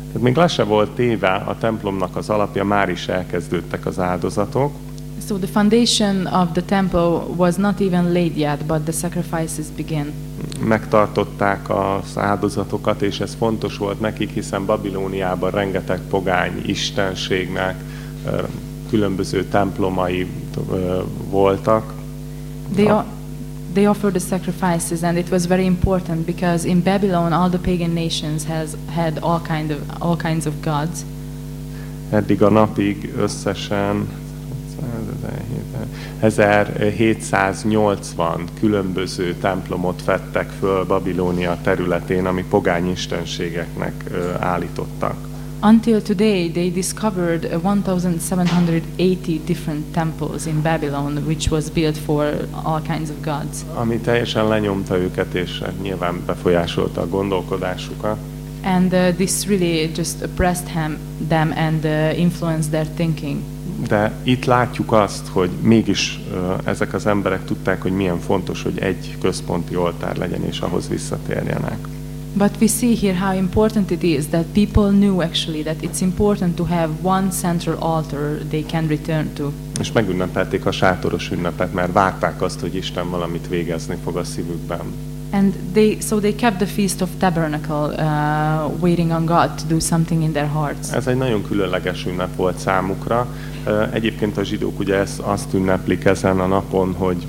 Tehát még le se volt téve a templomnak az alapja, már is elkezdődtek az áldozatok, So the foundation of the temple was not even laid yet, but the sacrifices began. megtartották az áldozatokat, és ez fontos volt nekik, hiszen Babilóniában rengeteg pogány istenségnek különböző templomai voltak. They, o- they offered the sacrifices, and it was very important because in Babylon, all the pagan nations has had all kind of all kinds of gods. Eddig a napig összesen 1780 különböző templomot vettek föl Babilónia területén, ami pogány istenségeknek állítottak. Until today, they discovered uh, 1,780 different temples in Babylon, which was built for all kinds of gods. ami teljesen lenyomta őket, és nyilván befolyásolta a gondolkodásukat. And uh, this really just oppressed him, them and uh, influenced their thinking. De itt látjuk azt, hogy mégis ö, ezek az emberek tudták, hogy milyen fontos, hogy egy központi oltár legyen, és ahhoz visszatérjenek. But we see here how important it is that people knew actually that it's important to have one central altar they can return to. És megünnepelték a sátoros ünnepet, mert várták azt, hogy Isten valamit végezni fog a szívükben. And they, so they kept the Feast of Tabernacle, uh, waiting on God to do something in their hearts. Ez egy nagyon különleges ünnep volt számukra. Ö, Egyébként a zsidók ugye ezt, azt ünneplik ezen a napon, hogy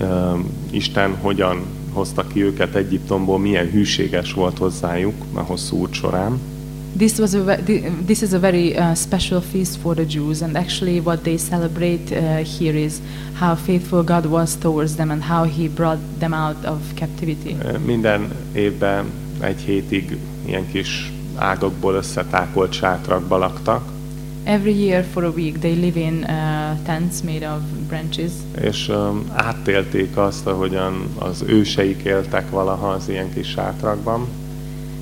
ö, Isten hogyan hozta ki őket Egyiptomból, milyen hűséges volt hozzájuk a hosszú út során. This was a this is a very uh, special feast for the Jews, and actually what they celebrate uh, here is how faithful God was towards them and how He brought them out of captivity. Minden évben egy hétig ilyen kis ágakból összetákolt sátrakba laktak, Every year for a week they live in uh, tents made of branches, és ö, átélték azt, ahogyan az őseik éltek valaha az ilyen kis sátrakban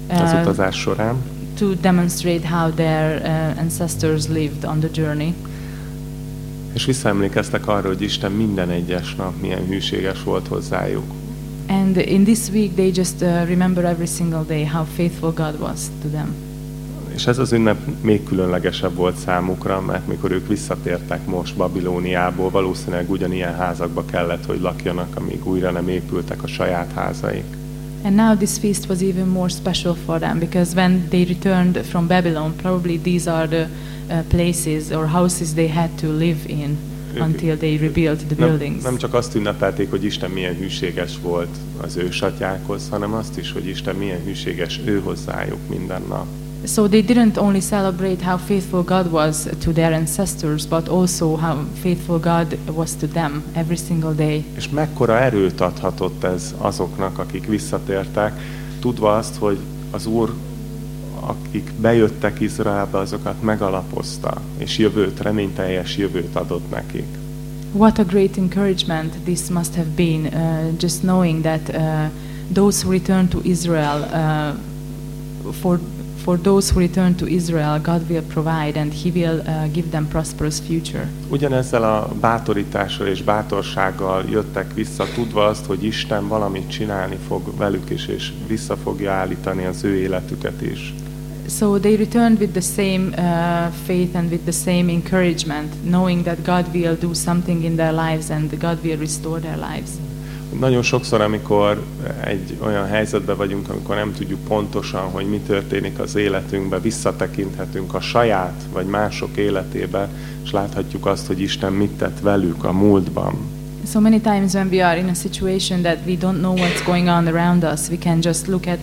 az uh, utazás során. to demonstrate how their uh, ancestors lived on the journey. És visszaemlékeztek arra, hogy Isten minden egyes nap milyen hűséges volt hozzájuk. And in this week they just uh, remember every single day how faithful God was to them. És ez az ünnep még különlegesebb volt számukra, mert mikor ők visszatértek most Babilóniából, valószínűleg ugyanilyen házakba kellett, hogy lakjanak, amíg újra nem épültek a saját házaik. And now this feast was even more special for them because when they returned from Babylon, probably these are the uh, places or houses they had to live in until they rebuilt the Nem, buildings. nem csak azt ünnepelték, hogy Isten milyen hűséges volt az ősatyákhoz, hanem azt is, hogy Isten milyen hűséges ő hozzájuk minden nap. So they didn't only celebrate how faithful God was to their ancestors, but also how faithful God was to them every single day. És mekkora erőt adhatott ez azoknak, akik visszatértek, tudva azt, hogy az Úr, akik bejöttek Izraelbe, azokat megalapozta, és jövőt, reményteljes jövőt adott nekik. What a great encouragement this must have been, uh, just knowing that uh, those who return to Israel uh, for for those who return to Israel, God will provide and He will uh, give them prosperous future. Ugyanezzel a bátorítással és bátorsággal jöttek vissza, tudva azt, hogy Isten valamit csinálni fog velük is, és vissza fogja állítani az ő életüket is. So they returned with the same uh, faith and with the same encouragement, knowing that God will do something in their lives and God will restore their lives. Nagyon sokszor, amikor egy olyan helyzetben vagyunk, amikor nem tudjuk pontosan, hogy mi történik az életünkben, visszatekinthetünk a saját vagy mások életébe, és láthatjuk azt, hogy Isten mit tett velük a múltban. So many times when we are in a situation that we don't know what's going on around us, we can just look at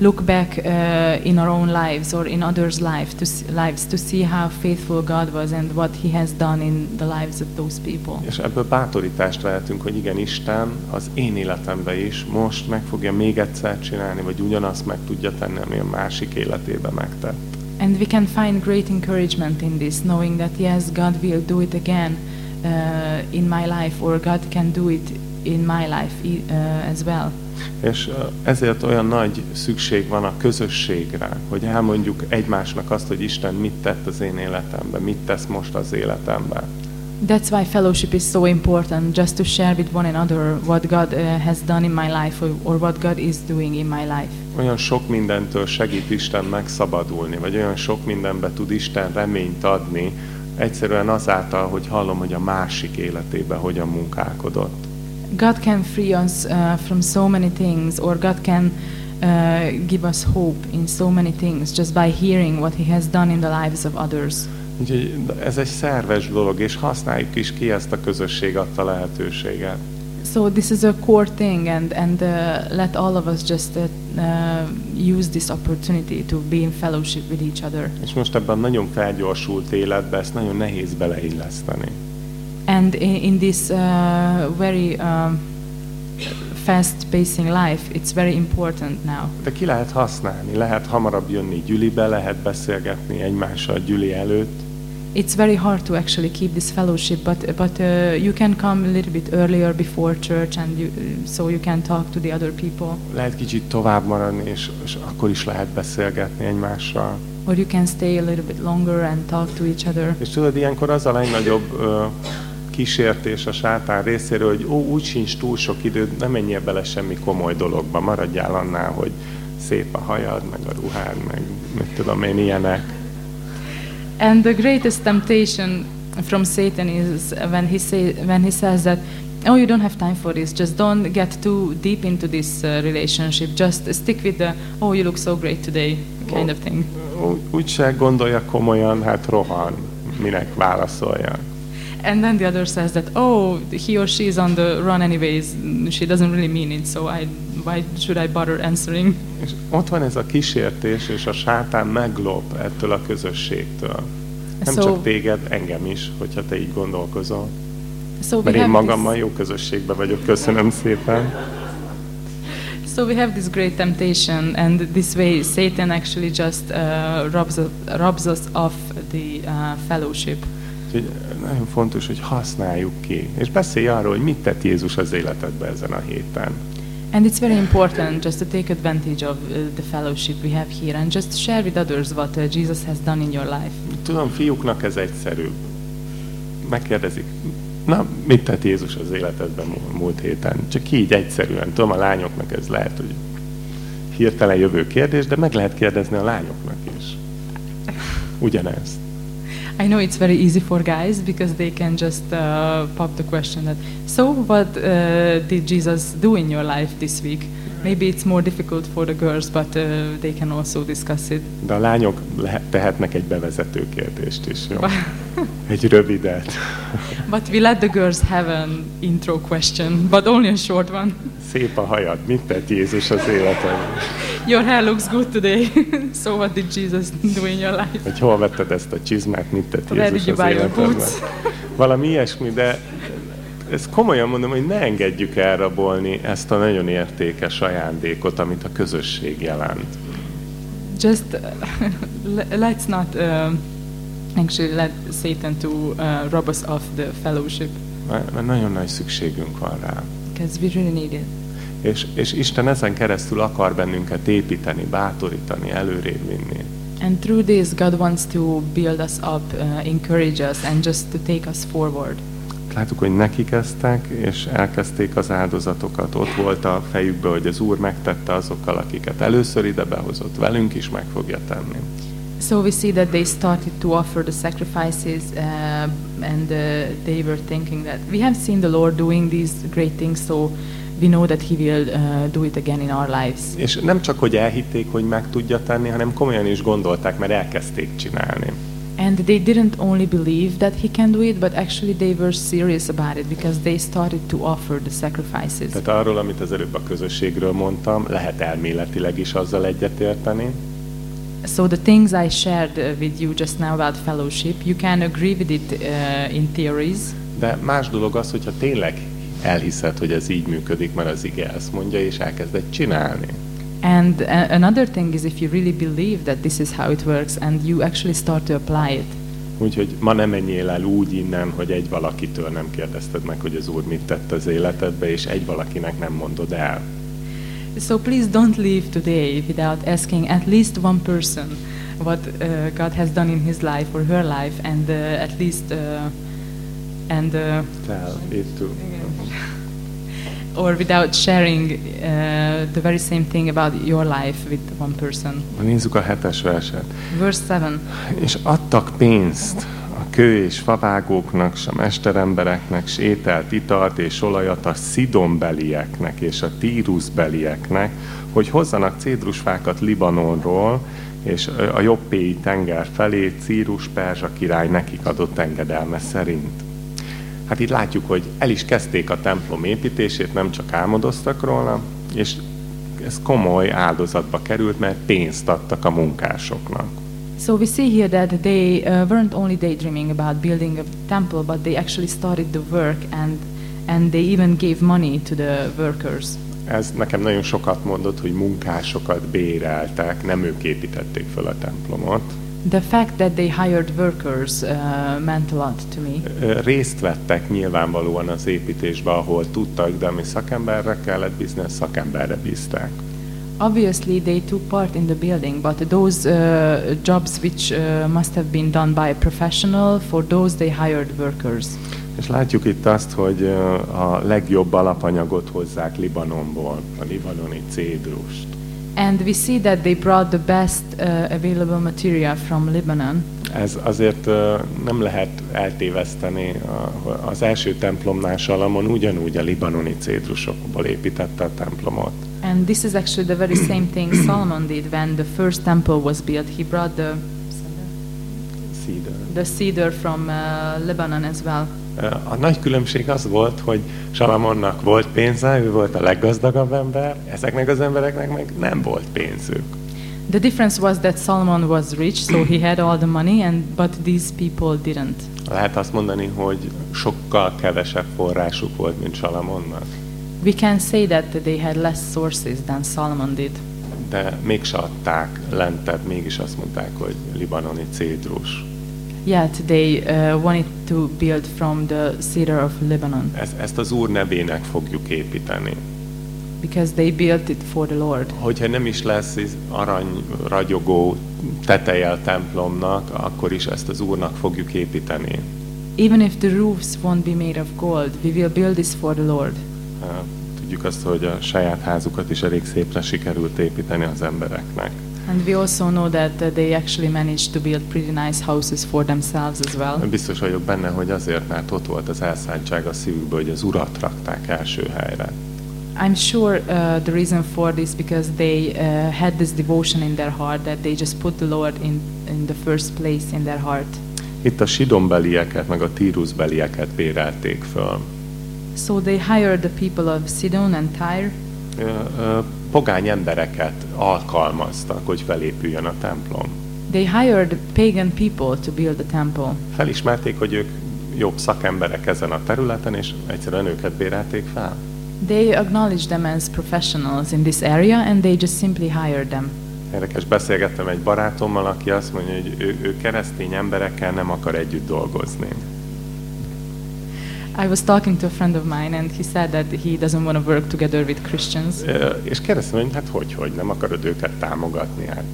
look back uh, in our own lives or in others' life to lives to see how faithful God was and what He has done in the lives of those people. És ebből bátorítást vehetünk, hogy igen, Isten az én életemben is most meg fogja még egyszer csinálni, vagy ugyanazt meg tudja tenni, ami a másik életében megtett. And we can find great encouragement in this, knowing that yes, God will do it again uh, in my life, or God can do it in my life uh, as well. És ezért olyan nagy szükség van a közösségre, hogy elmondjuk egymásnak azt, hogy Isten mit tett az én életemben, mit tesz most az életemben. That's why fellowship is so important, just to share with one another what God uh, has done in my life or, or what God is doing in my life. Olyan sok mindentől segít Isten megszabadulni, vagy olyan sok mindenbe tud Isten reményt adni, egyszerűen azáltal, hogy hallom, hogy a másik életébe hogyan munkálkodott. God can free us uh, from so many things, or God can uh, give us hope in so many things just by hearing what He has done in the lives of others. Úgyhogy ez egy szerves dolog, és használjuk is ki ezt a közösség adta lehetőséget. So this is a core thing, and and uh, let all of us just uh, uh, use this opportunity to be in fellowship with each other. És most ebben nagyon felgyorsult életbe ezt nagyon nehéz beleilleszteni. And in, in this uh, very uh, fast pacing life, it's very important now. De ki lehet használni, lehet hamarabb jönni gyülibe, lehet beszélgetni egymással gyüli előtt. It's very hard to actually keep this fellowship, but but uh, you can come a little bit earlier before church, and you, so you can talk to the other people. Lehet kicsit tovább maradni, és, és akkor is lehet beszélgetni egymással. Or you can stay a little bit longer and talk to each other. És tudod, ilyenkor az a legnagyobb uh, kísértés a sátán részéről, hogy ó, úgy sincs túl sok idő, nem menjél bele semmi komoly dologba, maradjál annál, hogy szép a hajad, meg a ruhád, meg mit tudom én, ilyenek. And the greatest temptation from Satan is when he say when he says that oh you don't have time for this just don't get too deep into this uh, relationship just stick with the oh you look so great today kind of thing. Úgy se gondolja komolyan, hát rohan, minek válaszolja. And then the other says that, oh, he or she is on the run anyways. She doesn't really mean it, so I, why should I bother answering? És ott van ez a kísértés, és a sátán meglop ettől a közösségtől. Nem so, csak téged, engem is, hogyha te így gondolkozol. So Mert én magammal this... jó közösségben vagyok, köszönöm szépen. So we have this great temptation, and this way Satan actually just uh, robs, robs us of the uh, fellowship. Úgyhogy nagyon fontos, hogy használjuk ki. És beszélj arról, hogy mit tett Jézus az életedbe ezen a héten. And it's very important just to take advantage of uh, the fellowship we have here and just share with others what uh, Jesus has done in your life. Tudom, fiúknak ez egyszerű. Megkérdezik, na, mit tett Jézus az életedben múlt héten? Csak így egyszerűen. Tudom, a lányoknak ez lehet, hogy hirtelen jövő kérdés, de meg lehet kérdezni a lányoknak is. Ugyanezt. I know it's very easy for guys because they can just uh, pop the question that, so what uh, did Jesus do in your life this week? Maybe it's more difficult for the girls, but uh, they can also discuss it. De a lányok lehet, tehetnek egy bevezető kérdést is, jó? egy rövidet. but we let the girls have an intro question, but only a short one. Szép a hajad, mit tett Jézus az életedben? Your hair looks good today. so what did Jesus do in your life? Hogy hol vetted ezt a csizmát, mit tett Jézus az életedben? Valami ilyesmi, de ezt komolyan mondom, hogy ne engedjük elrabolni ezt a nagyon értékes ajándékot, amit a közösség jelent. Just uh, let's not uh, actually let Satan to uh, rob us of the fellowship. Mert nagyon nagy szükségünk van rá. Because we really need it. És, és Isten ezen keresztül akar bennünket építeni, bátorítani, előrébb vinni. And through this, God wants to build us up, uh, encourage us, and just to take us forward. Láttuk, hogy neki kezdtek, és elkezdték az áldozatokat. Ott volt a fejükben, hogy az Úr megtette azokkal, akiket először ide behozott, velünk is meg fogja tenni. So we see that they started to offer the sacrifices, uh, and uh, they were thinking that we have seen the Lord doing these great things, so we know that He will uh, do it again in our lives. És nem csak, hogy elhitték, hogy meg tudja tenni, hanem komolyan is gondolták, mert elkezdték csinálni. And they didn't only believe that He can do it, but actually they were serious about it because they started to offer the sacrifices. Tehát arról, amit az előbb a közösségről mondtam, lehet elméletileg is azzal egyetérteni, So the things I shared uh, with you just now about fellowship, you can agree with it uh, in theories, de más dolog az, hogyha tényleg elhiszed, hogy ez így működik, mert az ige ezt mondja, és elkezded csinálni. and uh, another thing is if you really believe that this is how it works and you actually start to apply it. Úgyhogy ma nem menjél el úgy innen, hogy egy valakitől nem kérdezted meg, hogy az Úr mit tett az életedbe, és egy valakinek nem mondod el. So please don't leave today without asking at least one person what uh, God has done in his life or her life, and uh, at least uh, and uh, Tell it to. Or without sharing uh, the very same thing about your life with one person. Nézzük a hetes verset. Verse seven. És adtak pénzt a kő és favágóknak, s a mesterembereknek, s ételt, italt és olajat a szidonbelieknek és a tírusbelieknek, hogy hozzanak cédrusfákat Libanonról, és a jobbéi tenger felé Círus Perzsa király nekik adott engedelme szerint. Hát itt látjuk, hogy el is kezdték a templom építését, nem csak álmodoztak róla, és ez komoly áldozatba került, mert pénzt adtak a munkásoknak. So we see here that they uh, weren't only daydreaming about building a temple, but they actually started the work and and they even gave money to the workers. Ez nekem nagyon sokat mondott, hogy munkásokat béreltek, nem ők építették fel a templomot. The fact that they hired workers uh, meant a lot to me. Részt vettek nyilvánvalóan az építésbe, ahol tudtak, de ami szakemberre kellett bízni, szakemberre bízták. Obviously, they took part in the building, but those uh, jobs which uh, must have been done by a professional, for those they hired workers. És látjuk itt azt, hogy a legjobb alapanyagot hozzák Libanonból, a libanoni cédrust. And we see that they brought the best uh, available material from Lebanon. Ez azért ö, nem lehet eltéveszteni. A- Az első templomnál Salamon ugyanúgy a libanoni cédrusokból építette a templomot. And this is actually the very same thing Solomon did when the first temple was built. He brought the Cedar. the cedar from uh, Lebanon as well. A nagy különbség az volt, hogy Salamonnak volt pénze, ő volt a leggazdagabb ember, ezeknek az embereknek meg nem volt pénzük. The difference was that Solomon was rich, so he had all the money, and but these people didn't. Lehet azt mondani, hogy sokkal kevesebb forrásuk volt, mint Salamonnak, We can say that they had less sources than Solomon did, de mégse adták lentebb, mégis azt mondták, hogy libanoni cédrus. Yet they uh, wanted to build from the cedar of Lebanon Ezt, ezt az Úr nevének fogjuk építeni. because they built it for the Lord. Hogyha nem is lesz arany ragyogó teteje a templomnak, akkor is ezt az Úrnak fogjuk építeni. Even if the roofs won't be made of gold, we will build this for the Lord. Tudjuk azt, hogy a saját házukat is elég szépre sikerült építeni az embereknek. And we also know that uh, they actually managed to build pretty nice houses for themselves as well. Biztos vagyok benne, hogy azért, mert ott volt az elszántság a szívükből, hogy az urat rakták első helyre. I'm sure uh, the reason for this because they uh, had this devotion in their heart that they just put the Lord in, in the first place in their heart. Itt a sidombelieket, meg a tírusbelieket bérelték föl. So they hired the people of Sidon and Tyre, Ö, ö, Pogány embereket alkalmaztak, hogy felépüljön a templom. they hired pagan people to build the temple. Felismerték, hogy ők jobb szakemberek ezen a területen, és egyszerűen őket bérelték fel. They acknowledged them as professionals in this area and they just simply hired them. Érdekes, beszélgettem egy barátommal, aki azt mondja, hogy ő, ő keresztény emberekkel nem akar együtt dolgozni. I was talking to a friend of mine and he said that he doesn't want to work together with Christians. És kérdeztem, hogy hát hogy, hogy nem akarod őket támogatni? Hát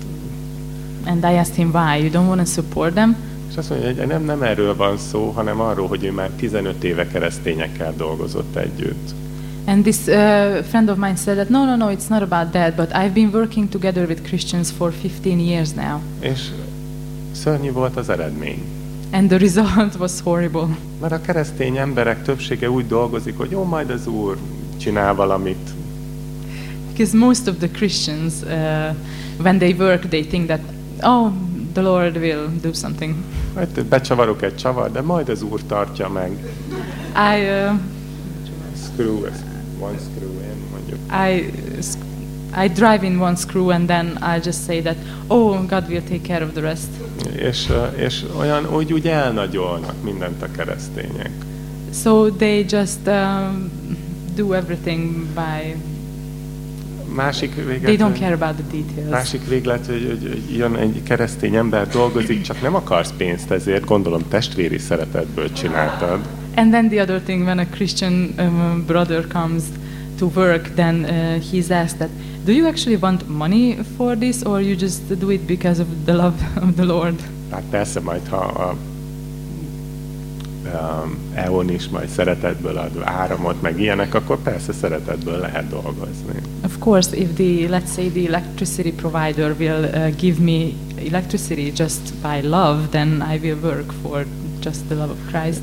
And I asked him why. You don't want to support them? És azt mondja, hogy nem, nem erről van szó, hanem arról, hogy ő már 15 éve keresztényekkel dolgozott együtt. And this uh, friend of mine said that no, no, no, it's not about that, but I've been working together with Christians for 15 years now. És szörnyű volt az eredmény. And the result was horrible. Mert a keresztény emberek többsége úgy dolgozik, hogy jó, majd az Úr csinál valamit. Because most of the Christians, uh, when they work, they think that, oh, the Lord will do something. Majd becsavarok egy csavar, de majd az Úr tartja meg. I, uh, Screw, one screw in, mondjuk. I, I drive in one screw and then I just say that, oh, God will take care of the rest. És, és olyan, úgy, úgy elnagyolnak mindent a keresztények. So they just um, do everything by. Másik véglet, They don't care about the details. Másik véglet, hogy, hogy, hogy jön egy keresztény ember dolgozik, csak nem akarsz pénzt ezért, gondolom testvéri szeretetből csináltad. And then the other thing, when a Christian um, brother comes to work, then uh, he's asked that, do you actually want money for this, or you just do it because of the love of the Lord? Hát persze majd, ha a um, EON is majd szeretetből ad áramot, meg ilyenek, akkor persze szeretetből lehet dolgozni. Of course, if the let's say the electricity provider will uh, give me electricity just by love, then I will work for just the love of Christ.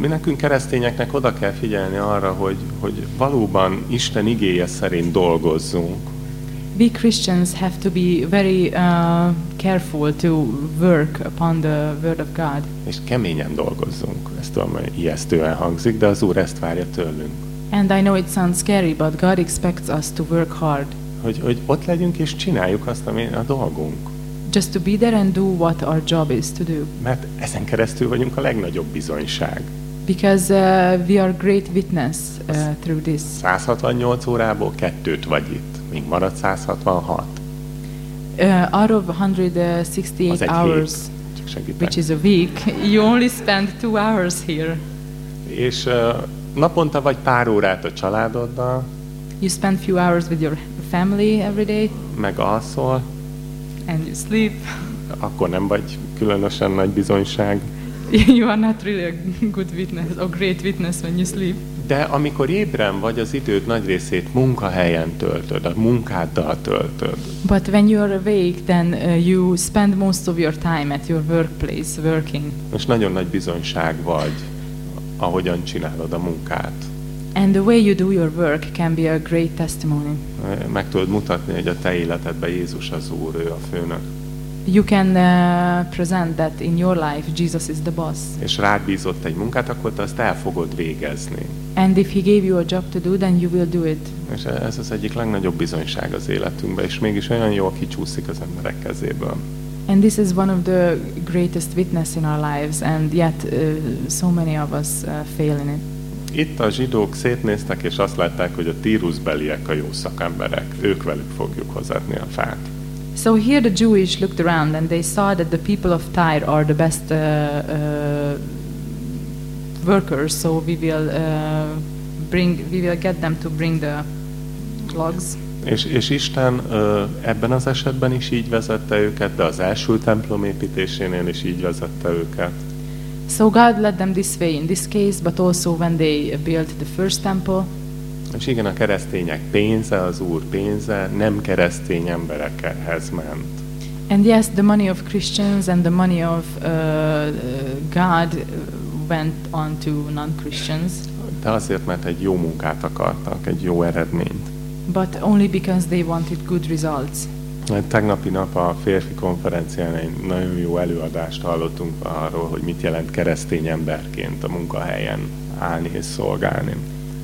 Mi nekünk keresztényeknek oda kell figyelni arra, hogy, hogy valóban Isten igéje szerint dolgozzunk. We Christians have to be very uh, careful to work upon the Word of God. És keményen dolgozzunk. Ezt tudom, hogy ijesztően hangzik, de az Úr ezt várja tőlünk. And I know it sounds scary, but God expects us to work hard. Hogy, hogy ott legyünk és csináljuk azt, ami a dolgunk. Just to be there and do what our job is to do. Mert ezen keresztül vagyunk a legnagyobb bizonyság. Because uh, we are great witness uh, through this. 168 órából kettőt vagy itt, még marad 166. Uh, out of 168 Az egy hours, hét. Which is a week, you only spend two hours here. És uh, naponta vagy pár órát a családoddal, You spend few hours with your family every day, meg alszol, and you sleep. akkor nem vagy különösen nagy bizonyság. you are not really a good witness or great witness when you sleep. De amikor ébren vagy, az időd nagy részét munkahelyen töltöd, a munkáddal töltöd. But when you are awake, then uh, you spend most of your time at your workplace working. És nagyon nagy bizonyság vagy, ahogyan csinálod a munkát. And the way you do your work can be a great testimony. Meg tudod mutatni, hogy a te életedben Jézus az Úr, ő a főnök. You can uh, present that in your life Jesus is the boss. És rád bízott egy munkát, akkor te azt el fogod végezni. And if he gave you a job to do, then you will do it. És ez az egyik legnagyobb bizonyság az életünkben, és mégis olyan jól kicsúszik az emberek kezéből. And this is one of the greatest witness in our lives, and yet uh, so many of us uh, fail in it. Itt a zsidók szétnéztek, és azt látták, hogy a tírusbeliek a jó szakemberek. Ők velük fogjuk hozatni a fát. So here the Jewish looked around and they saw that the people of Tyre are the best uh, uh, workers. So we will uh, bring, we will get them to bring the logs. És, és Isten ö, ebben az esetben is így vezette őket, de az első templom építésénél is így vezette őket. So God led them this way in this case, but also when they built the first temple. És igen, a keresztények pénze, az Úr pénze nem keresztény emberekhez ment. And yes, the money of Christians and the money of uh, God went on to non-Christians, De azért, mert egy jó munkát akartak, egy jó eredményt. but only because they wanted good results. Tegnapi nap a férfi konferencián egy nagyon jó előadást hallottunk arról, hogy mit jelent keresztény emberként a munkahelyen állni és szolgálni.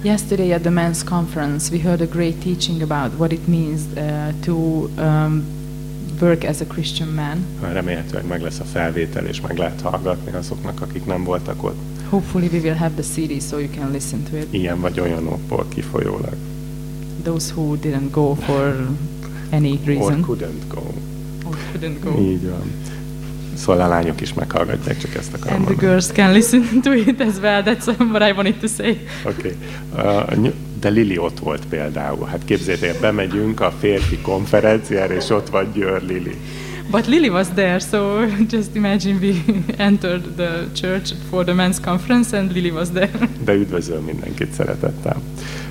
Yesterday at the men's conference, we heard a great teaching about what it means uh, to um, work as a Christian man. Remélhetőleg meg lesz a felvétel, és meg lehet hallgatni azoknak, akik nem voltak ott, Hopefully, we will have the CD so you can listen to it. ilyen vagy olyan okból kifolyólag. Those who didn't go for any Or reason couldn't go. or couldn't go. Így van. Szóval a lányok is meghallgatják, csak ezt akarom And the mondani. girls can listen to it as well. That's what I wanted to say. Oké. Okay. Uh, de Lili ott volt például. Hát képzeljétek, bemegyünk a férfi konferenciára, és ott van Győr Lili. But Lily was there, so just imagine we entered the church for the men's conference and Lily was there. De üdvözöl mindenkit szeretettel.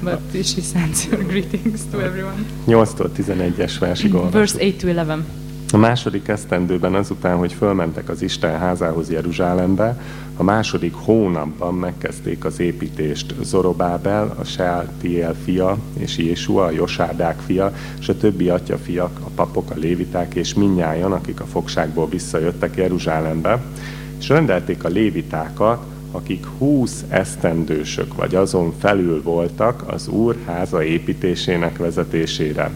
But she sends her greetings to everyone. 8-tól 11-es versig Verse olvasjuk. 8 to 11. A második esztendőben azután, hogy fölmentek az Isten házához Jeruzsálembe, a második hónapban megkezdték az építést Zorobábel, a Sealtiel fia, és Jésua, a Josádák fia, és a többi atya fiak, a papok, a léviták, és minnyájan, akik a fogságból visszajöttek Jeruzsálembe, és rendelték a lévitákat, akik húsz esztendősök vagy azon felül voltak az Úr háza építésének vezetésére.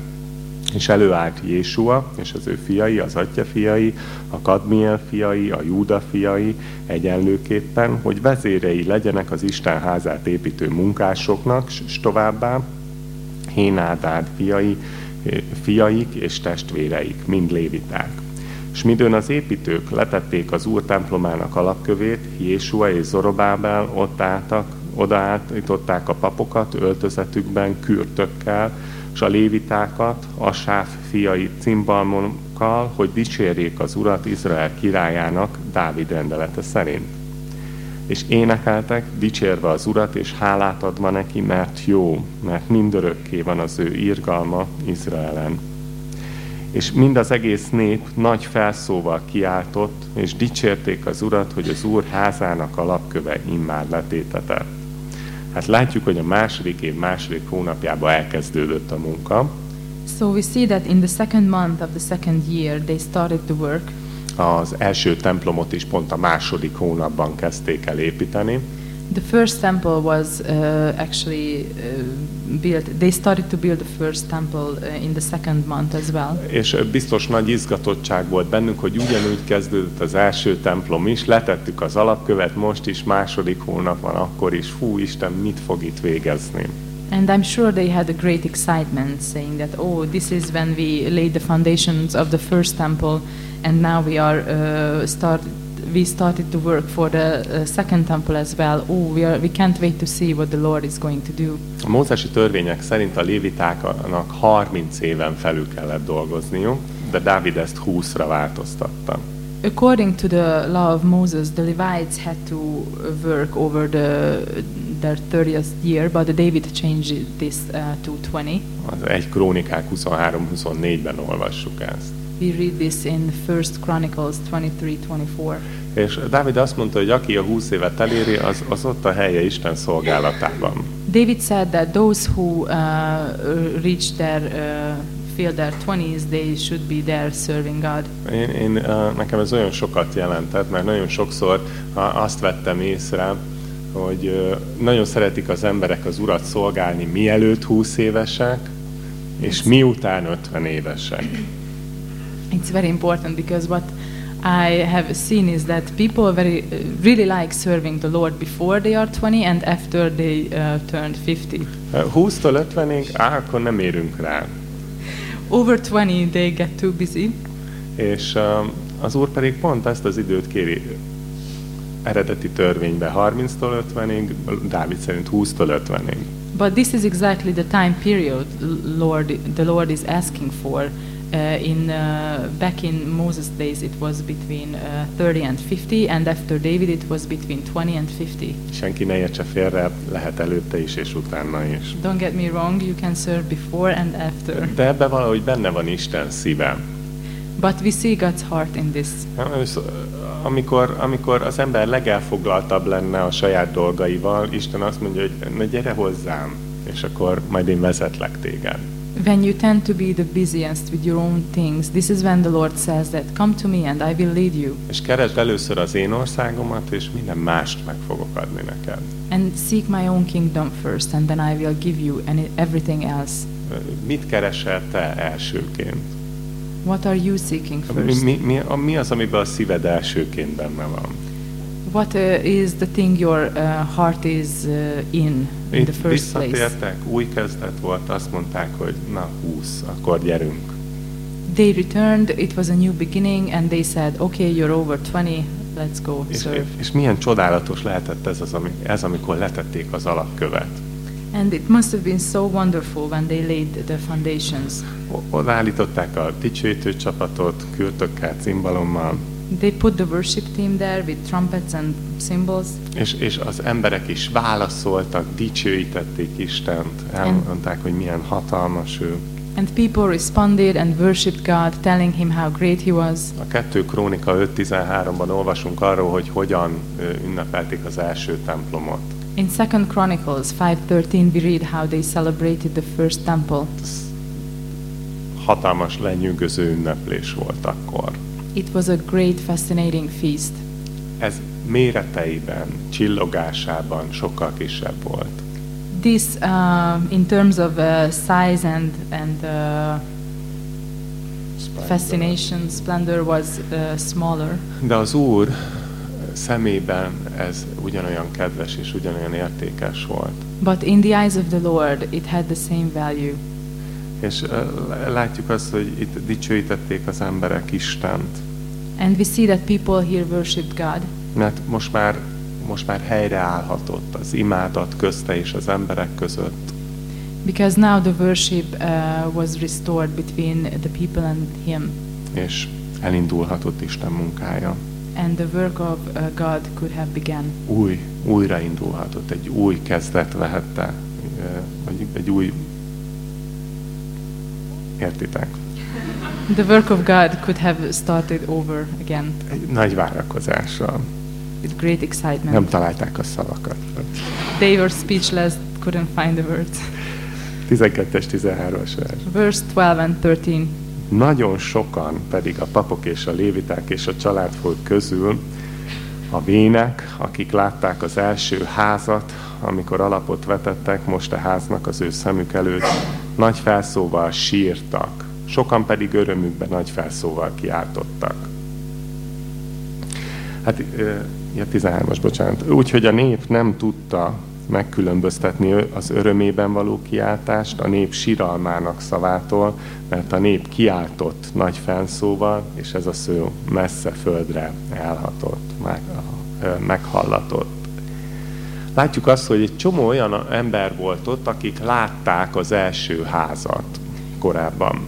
És előállt Jésua és az ő fiai, az atya fiai, a Kadmiel fiai, a Júda fiai egyenlőképpen, hogy vezérei legyenek az Isten házát építő munkásoknak, s továbbá Hénádád fiai, eh, fiaik és testvéreik, mind léviták. És midőn az építők letették az Úr templomának alapkövét, Jésua és Zorobábel ott álltak, odaállították a papokat öltözetükben, kürtökkel, és a lévitákat, Asáf fiai cimbalmokkal, hogy dicsérjék az Urat Izrael királyának Dávid rendelete szerint. És énekeltek, dicsérve az Urat, és hálát adva neki, mert jó, mert mindörökké van az ő írgalma Izraelen. És mind az egész nép nagy felszóval kiáltott, és dicsérték az Urat, hogy az Úr házának alapköve immár letétetett. Hát látjuk, hogy a második év második hónapjában elkezdődött a munka. So we see that in the second month of the second year they started to work. Az első templomot is pont a második hónapban kezdték el építeni, The first temple was uh, actually uh, built. They started to build the first temple uh, in the second month as well. és biztos nagy izgatottság volt bennünk, hogy ugyanúgy kezdődött az első templom is, letettük az alapkövet, most is második hónap van, akkor is, fú Isten, mit fog itt végezni? And I'm sure they had a great excitement saying that, oh, this is when we laid the foundations of the first temple, and now we are uh, start. We started to work for the uh, second temple as well. Oh, we are. We can't wait to see what the Lord is going to do. A mózesi törvények szerint a lévitáknak 30 éven felül kellett dolgozniuk, de Dávid ezt 20-ra változtatta. According to the law of Moses, the Levites had to work over the their 30th year, but David changed this uh, to 20. Az egy krónikák 23-24-ben olvassuk ezt. We read this in First Chronicles 23-24. És Dávid azt mondta, hogy aki a 20 évet eléri, az, az ott a helye Isten szolgálatában. David said that those who uh, reach their uh, feel their 20s, they should be there serving God. Én, én, uh, nekem ez olyan sokat jelentett, mert nagyon sokszor uh, azt vettem észre, hogy uh, nagyon szeretik az emberek az urat szolgálni mielőtt 20 évesek, és miután 50 évesek. It's very important because what I have seen is that people very uh, really like serving the Lord before they are 20 and after they uh, turned 50. Uh, 20-tól 50-ig, á, akkor nem érünk rá. Over 20 they get too busy. És uh, az úr pedig pont ezt az időt kéri eredeti törvénybe 30-tól 50-ig, Dávid szerint 20-tól 50-ig. But this is exactly the time period Lord the Lord is asking for. Uh, in uh, back in Moses' days, it was between uh, 30 and 50, and after David, it was between 20 and 50. Senki ne értse félre, lehet előtte is és utána is. Don't get me wrong; you can serve before and after. De ebben valahogy benne van Isten szíve. But we see God's heart in this. És Amikor, amikor az ember legelfoglaltabb lenne a saját dolgaival, Isten azt mondja, hogy na gyere hozzám, és akkor majd én vezetlek téged. When you tend to be the busiest with your own things, this is when the Lord says that, Come to me and I will lead you. És keresd először az én országomat, és minden mást meg fogok adni neked. And seek my own kingdom first, and then I will give you any, everything else. Mit keresel te elsőként? What are you seeking first? mi, mi, mi az, amiben a szíved elsőként benne van? What uh, is the thing your uh, heart is uh, in in the first place? visszatértek, új kezdet volt, azt mondták, hogy na 20, akkor gyerünk. They returned, it was a new beginning, and they said, Okay, you're over 20, let's go És, serve. és milyen csodálatos lehetett ez, az, ami, ez amikor letették az alapkövet. And it must have been so wonderful when they laid the foundations. Odaállították a dicsőítő csapatot, kürtökkel, cimbalommal, They put the worship team there with trumpets and cymbals, és, és az emberek is válaszoltak, dicsőítették Istent, elmondták, hogy milyen hatalmas ő. and people responded and worshipped God, telling him how great he was. A 2 Krónika 5.13-ban olvasunk arról, hogy hogyan ünnepelték az első templomot. In Second Chronicles 5:13 we read how they celebrated the first temple. Hatalmas, lenyűgöző ünneplés volt akkor. It was a great fascinating feast. Ez méreteiben, csillogásában sokkal kisebb volt. This uh, in terms of uh, size and and uh, fascination, splendor was uh, smaller. De az Úr szemében ez ugyanolyan kedves és ugyanolyan értékes volt. But in the eyes of the Lord, it had the same value. És látjuk azt, hogy itt dicsőítették az emberek Istent. And we see that people here worshipped God Mert most már, most már helyreállhatott az imádat közte és az emberek között. because now the worship uh, was restored between the people and Him, És elindulhatott Isten munkája. and the work of uh, God could have begun. Új, újraindulhatott, egy új kezdet vehette, vagy egy új Értitek? The work of God could have started over again Egy nagy várakozással. with great excitement. Nem találták a szavakat. They were speechless, couldn't find the words. 12-es, 13-as vers. Verse 12 and 13. Nagyon sokan pedig a papok és a léviták és a családfog közül a vének, akik látták az első házat, amikor alapot vetettek, most a háznak az ő szemük előtt, nagy felszóval sírtak, sokan pedig örömükben nagy felszóval kiáltottak. Hát, ja, 13-as, bocsánat. Úgyhogy a nép nem tudta megkülönböztetni az örömében való kiáltást a nép síralmának szavától, mert a nép kiáltott nagy felszóval, és ez a szó messze földre elhatott, meghallatott. Látjuk azt, hogy egy csomó olyan ember volt ott, akik látták az első házat korábban.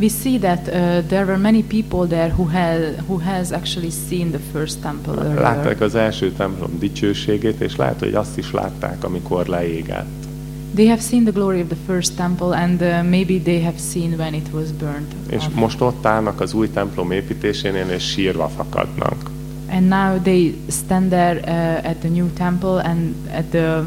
We see that uh, there were many people there who, had, who has actually seen the first temple earlier. Látták az első templom dicsőségét, és lehet, hogy azt is látták, amikor leégett. They have seen the glory of the first temple and uh, maybe they have seen when it was burned. És off. most ott állnak az új templom építésénél, és sírva fakadnak. And now they stand there uh, at the new temple and at the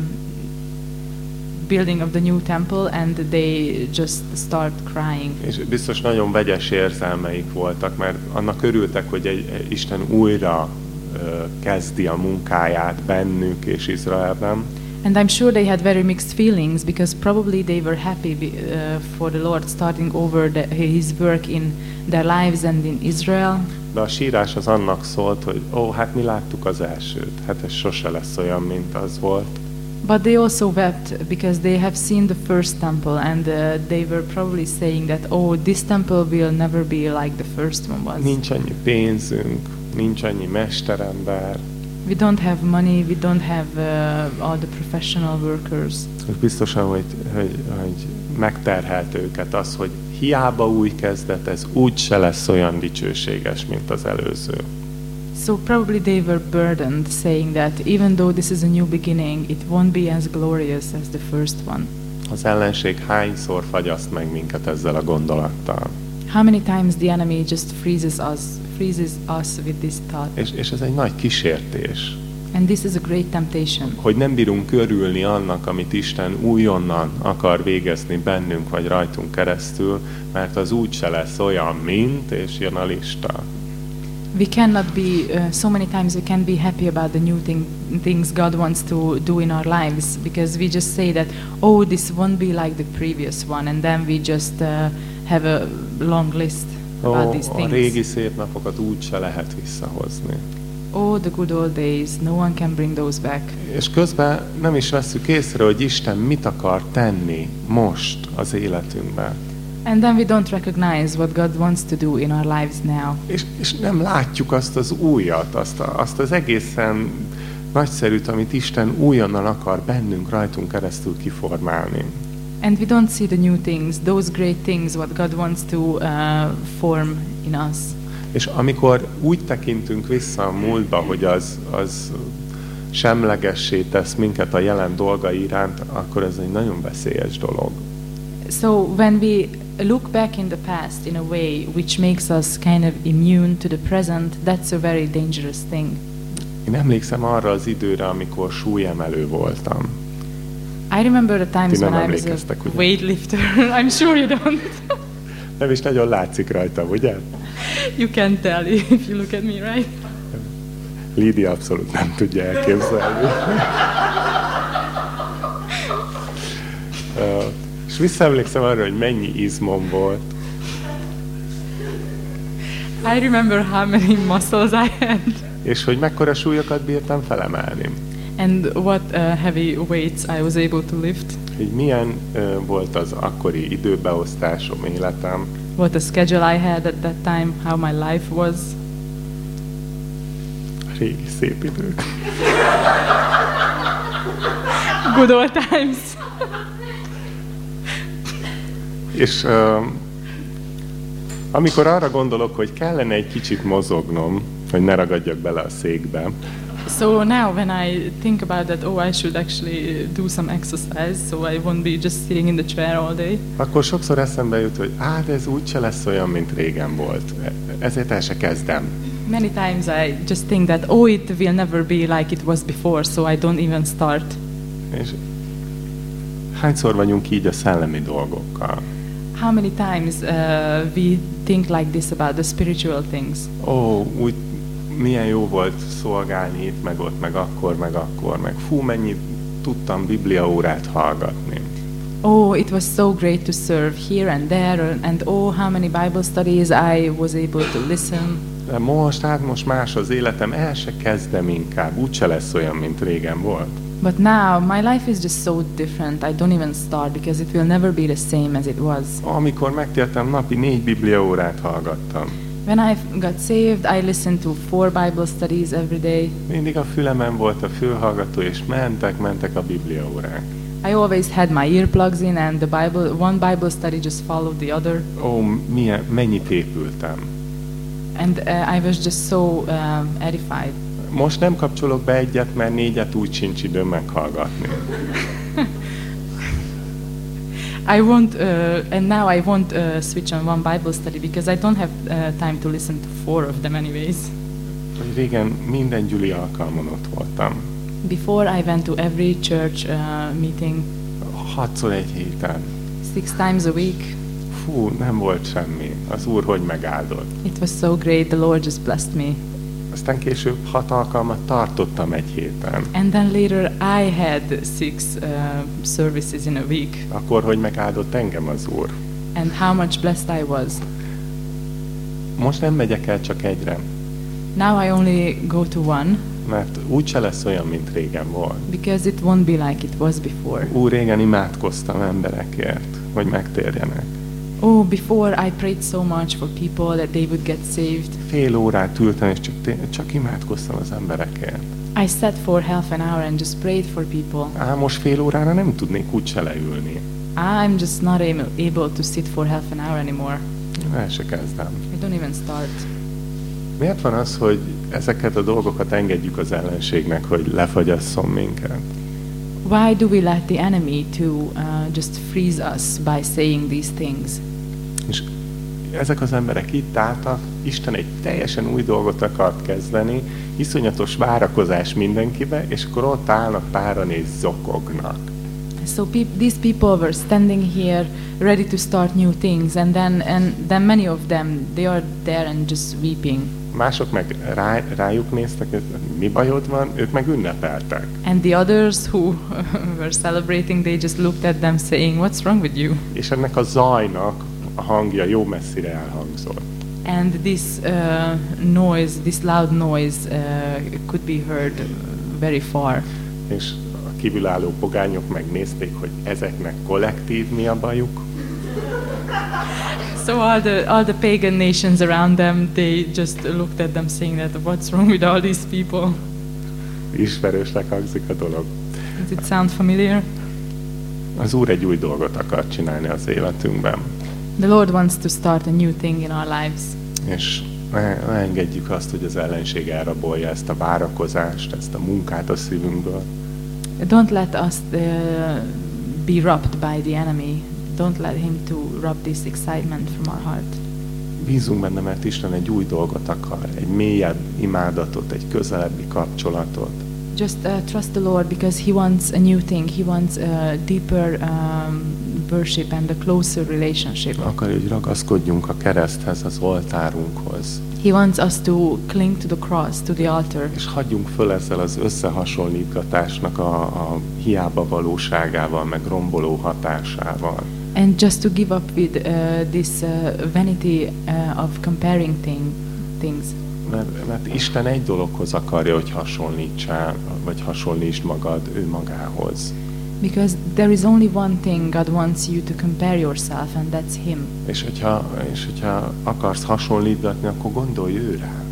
building of the new temple and they just start crying. És biztos nagyon vegyes érzelmeik voltak, mert annak örültek, hogy egy, Isten újra ö, kezdi a munkáját bennük és Izraelben, And I'm sure they had very mixed feelings because probably they were happy be, uh, for the Lord starting over the, his work in their lives and in Israel. de a sírás az annak szólt, hogy ó, hát mi láttuk az elsőt, hát ez sose lesz olyan, mint az volt. But they also wept because they have seen the first temple and uh, they were probably saying that, oh, this temple will never be like the first one was. Nincs annyi pénzünk, nincs annyi mesterember, We don't have money, we don't have uh, all the professional workers. és biztosan, hogy, hogy, hogy megterhelt őket az, hogy hiába új kezdet, ez úgy se lesz olyan dicsőséges, mint az előző. So probably they were burdened, saying that even though this is a new beginning, it won't be as glorious as the first one. Az ellenség hányszor fagyaszt meg minket ezzel a gondolattal. How many times the enemy just freezes us, freezes us with this thought? És, és ez egy nagy kísértés, And this is a great temptation. hogy nem bírunk körülni annak, amit Isten újonnan akar végezni bennünk vagy rajtunk keresztül, mert az úgy se lesz olyan, mint, és jön a lista. We cannot be, uh, so many times we can't be happy about the new thing, things God wants to do in our lives because we just say that, oh, this won't be like the previous one, and then we just uh, have a long list about these a things. régi szép napokat úgy se lehet visszahozni. Oh, the good old days, no one can bring those back. És közben nem is veszük észre, hogy Isten mit akar tenni most az életünkben. And then we don't recognize what God wants to do in our lives now. És, és nem látjuk azt az újat, azt, a, azt az egészen nagyszerűt, amit Isten újonnan akar bennünk, rajtunk keresztül kiformálni. And we don't see the new things, those great things what God wants to uh, form in us. És amikor úgy tekintünk vissza a múltba, hogy az, az semlegessé tesz minket a jelen dolgai iránt, akkor ez egy nagyon veszélyes dolog. So when we look back in the past in a way which makes us kind of immune to the present, that's a very dangerous thing. Én emlékszem arra az időre, amikor súlyemelő voltam. I remember the times when I was a ugye? weightlifter. I'm sure you don't. Nem is nagyon látszik rajta, ugye? you can tell if you look at me, right? Lídia abszolút nem tudja elképzelni. Ö, És visszaemlékszem arra, hogy mennyi izmom volt. I remember how many muscles I had És hogy mekkora súlyokat bírtam felemelni. And what uh, heavy weights I was able to lift. Hogy milyen ö, volt az akkori időbeosztásom, életem. What a schedule I had at that time, how my life was. Régi szép idők. Good old times. És ö, amikor arra gondolok, hogy kellene egy kicsit mozognom, hogy ne ragadjak bele a székbe, So now when I think about that, oh, I should actually do some exercise so I won't be just sitting in the chair all day. akkor sokszor eszembe jut, hogy hát ez úgyse lesz olyan, mint régen volt. Ezért el se kezdem. Many times I just think that, oh, it will never be like it was before, so I don't even start. És hányszor vagyunk így a szellemi dolgokkal? How many times uh, we think like this about the spiritual things? Ó, úgy milyen jó volt szolgálni itt, meg ott, meg akkor, meg akkor, meg fú, mennyit tudtam bibliaórát hallgatni. Oh, it was so great to serve here and there, and oh, how many Bible studies I was able to listen. De most, hát most más az életem, el se kezdem inkább, úgyse lesz olyan, mint régen volt. But now my life is just so different. I don't even start because it will never be the same as it was. Amikor megtértem, napi négy bibliaórát hallgattam. When I got saved, I listened to four Bible studies every day. Mindig a fülemen volt a fülhallgató, és mentek, mentek a bibliaórák. I always had my earplugs in, and the Bible, one Bible study just followed the other. Ó, milyen, mennyit épültem. And uh, I was just so uh, edified. Most nem kapcsolok be egyet, mert négyet úgy sincs időm meghallgatni. I won't, uh, and now I won't uh, switch on one Bible study because I don't have uh, time to listen to four of them, anyways. Régen minden gyüli alkalmon ott voltam. Before I went to every church uh, meeting Hatszor egy héten. six times a week. Fú, nem volt semmi. Az Úr hogy megáldott. It was so great. The Lord just blessed me. Aztán később hat alkalmat tartottam egy héten. And then later I had six uh, services in a week. Akkor, hogy megáldott engem az Úr. And how much blessed I was. Most nem megyek el csak egyre, Now I only go to one mert úgyse lesz olyan, mint régen volt. because it won't be like it was before. Úr, régen imádkoztam emberekért, hogy megtérjenek. Oh, before I prayed so much for people that they would get saved. Fél órát ültem, és csak, csak imádkoztam az emberekért. I sat for half an hour and just prayed for people. Á, most fél órára nem tudnék úgyse leülni. I'm just not able, able to sit for half an hour anymore. El se kezdem. I don't even start. Miért van az, hogy ezeket a dolgokat engedjük az ellenségnek, hogy lefagyasszon minket? Why do we let the enemy to uh, just freeze us by saying these things? És ezek az emberek itt álltak, Isten egy teljesen új dolgot akart kezdeni, iszonyatos várakozás mindenkibe, és akkor ott állnak páran és zokognak. So peop these people were standing here, ready to start new things, and then and then many of them they are there and just weeping, Mások meg rá, rájuk néztek, hogy mi bajod van, ők meg ünnepeltek. and the others who were celebrating they just looked at them, saying, "What's wrong with you?" És ennek a zajnak a hangja jó messzire elhangzott. And this uh, noise, this loud noise, uh, could be heard very far. És a kívülálló pogányok megnézték, hogy ezeknek kollektív mi a bajuk, So all the all the pagan nations around them, they just looked at them, saying that, "What's wrong with all these people?" Ismerősnek hangzik a dolog. Does it sound familiar? Az Úr egy új dolgot akar csinálni az életünkben. The Lord wants to start a new thing in our lives. És ne, ne engedjük azt, hogy az ellenség elrabolja ezt a várakozást, ezt a munkát a szívünkből. Don't let us uh, be robbed by the enemy. Don't let him to rob this excitement from our heart. Bízunk benne, mert Isten egy új dolgot akar, egy mélyebb imádatot, egy közelebbi kapcsolatot. Just uh, trust the Lord because He wants a new thing. He wants a deeper um, worship and a closer relationship. Akar, hogy ragaszkodjunk a kereszthez, az oltárunkhoz, He wants us to cling to the cross, to the altar, és hagyjunk föl ezzel az összehasonlítgatásnak a, a hiába valóságával, meg romboló hatásával. And just to give up with uh, this uh, vanity uh, of comparing thing, things. Mert, mert Isten egy dologhoz akarja, hogy hasonlítsál, vagy hasonlítsd magad ő magához. Because there is only one thing God wants you to compare yourself, and that's Him. És hogyha, és hogyha akarsz hasonlítgatni, akkor gondolj ő rá.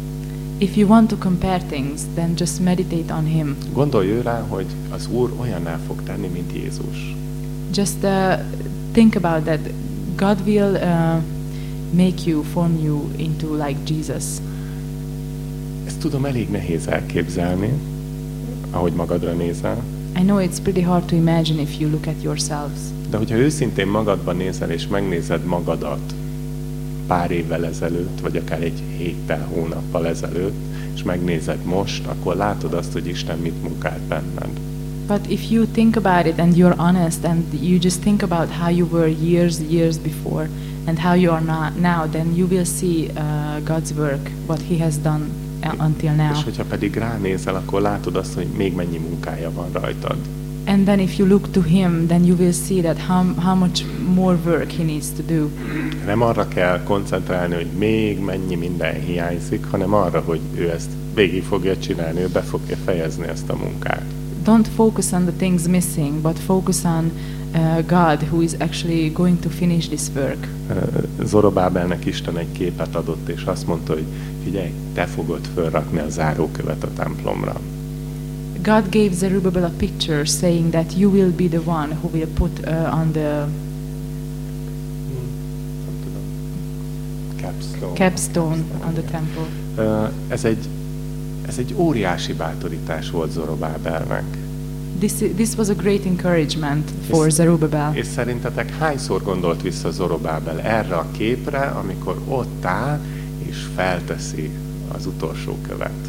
If you want to compare things, then just meditate on Him. Gondolj ő rá, hogy az Úr olyanná fog tenni, mint Jézus. Just uh, think about that. God will uh, make you, form you into like Jesus. Ezt tudom elég nehéz elképzelni, ahogy magadra nézel, I know it's pretty hard to imagine if you look at yourselves. de hogyha őszintén magadban nézel és megnézed magadat pár évvel ezelőtt, vagy akár egy héttel, hónappal ezelőtt, és megnézed most, akkor látod azt, hogy Isten mit munkált benned. But if you think about it and you're honest and you just think about how you were years, years before and how you are not now, then you will see uh, God's work, what He has done uh, until now. És hogyha pedig ránézel, akkor látod azt, hogy még mennyi munkája van rajtad. And then if you look to Him, then you will see that how, how much more work He needs to do. Nem arra kell koncentrálni, hogy még mennyi minden hiányzik, hanem arra, hogy ő ezt végig fogja csinálni, ő be fogja fejezni ezt a munkát. Don't focus on the things missing, but focus on uh, God who is actually going to finish this work. Zorobábelnek Isten egy képet adott, és azt mondta, hogy figyelj, te fogod fölrakni a zárókövet a templomra. God gave Zerubbabel a picture saying that you will be the one who will put uh, on the tudom. Capstone. capstone on the temple. Ö, Ez egy, ez egy óriási bátorítás volt Zorobábelnek. This, this was a great encouragement for. Zerubbabel. És szerintetek hányszor gondolt vissza Zorobábel erre a képre, amikor ott áll és felteszi az utolsó követ?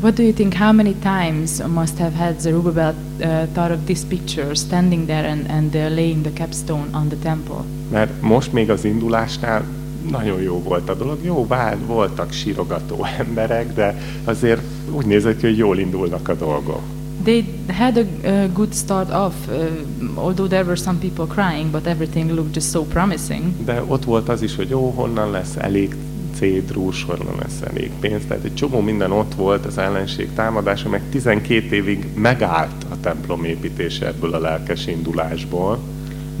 What do you think? How many times must have had Zerubbabel uh, thought of this picture, standing there and, and uh, laying the capstone on the temple? Mert most még az indulásnál nagyon jó volt a dolog. Jó, vál, voltak sírogató emberek, de azért úgy nézett ki, hogy jól indulnak a dolgok. They had a uh, good start off, uh, although there were some people crying, but everything looked just so promising. De ott volt az is, hogy jó, honnan lesz elég cédrus, honnan lesz elég pénz. Tehát egy csomó minden ott volt, az ellenség támadása, meg 12 évig megállt a templom építése ebből a lelkes indulásból.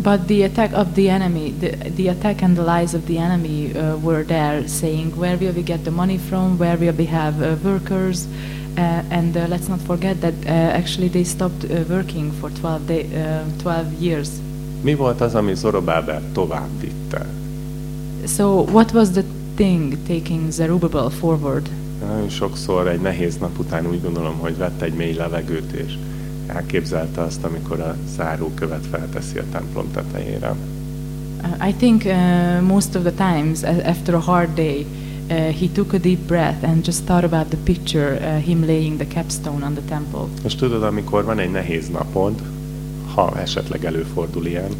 But the attack of the enemy, the, the attack and the lies of the enemy uh, were there, saying, "Where will we get the money from? Where will we have uh, workers?" Uh, and uh, let's not forget that uh, actually they stopped uh, working for 12, day, uh, 12 years. Mi volt az, ami Zorobábel tovább vitte? So what was the thing taking Zerubbabel forward? Nagyon sokszor egy nehéz nap után úgy gondolom, hogy vett egy mély levegőt, és elképzelte azt, amikor a zárókövet felteszi a templom tetejére. I think uh, most of the times after a hard day, uh, he took a deep breath and just thought about the picture, uh, him laying the capstone on the temple. Most tudod, amikor van egy nehéz napod, ha esetleg előfordul ilyen,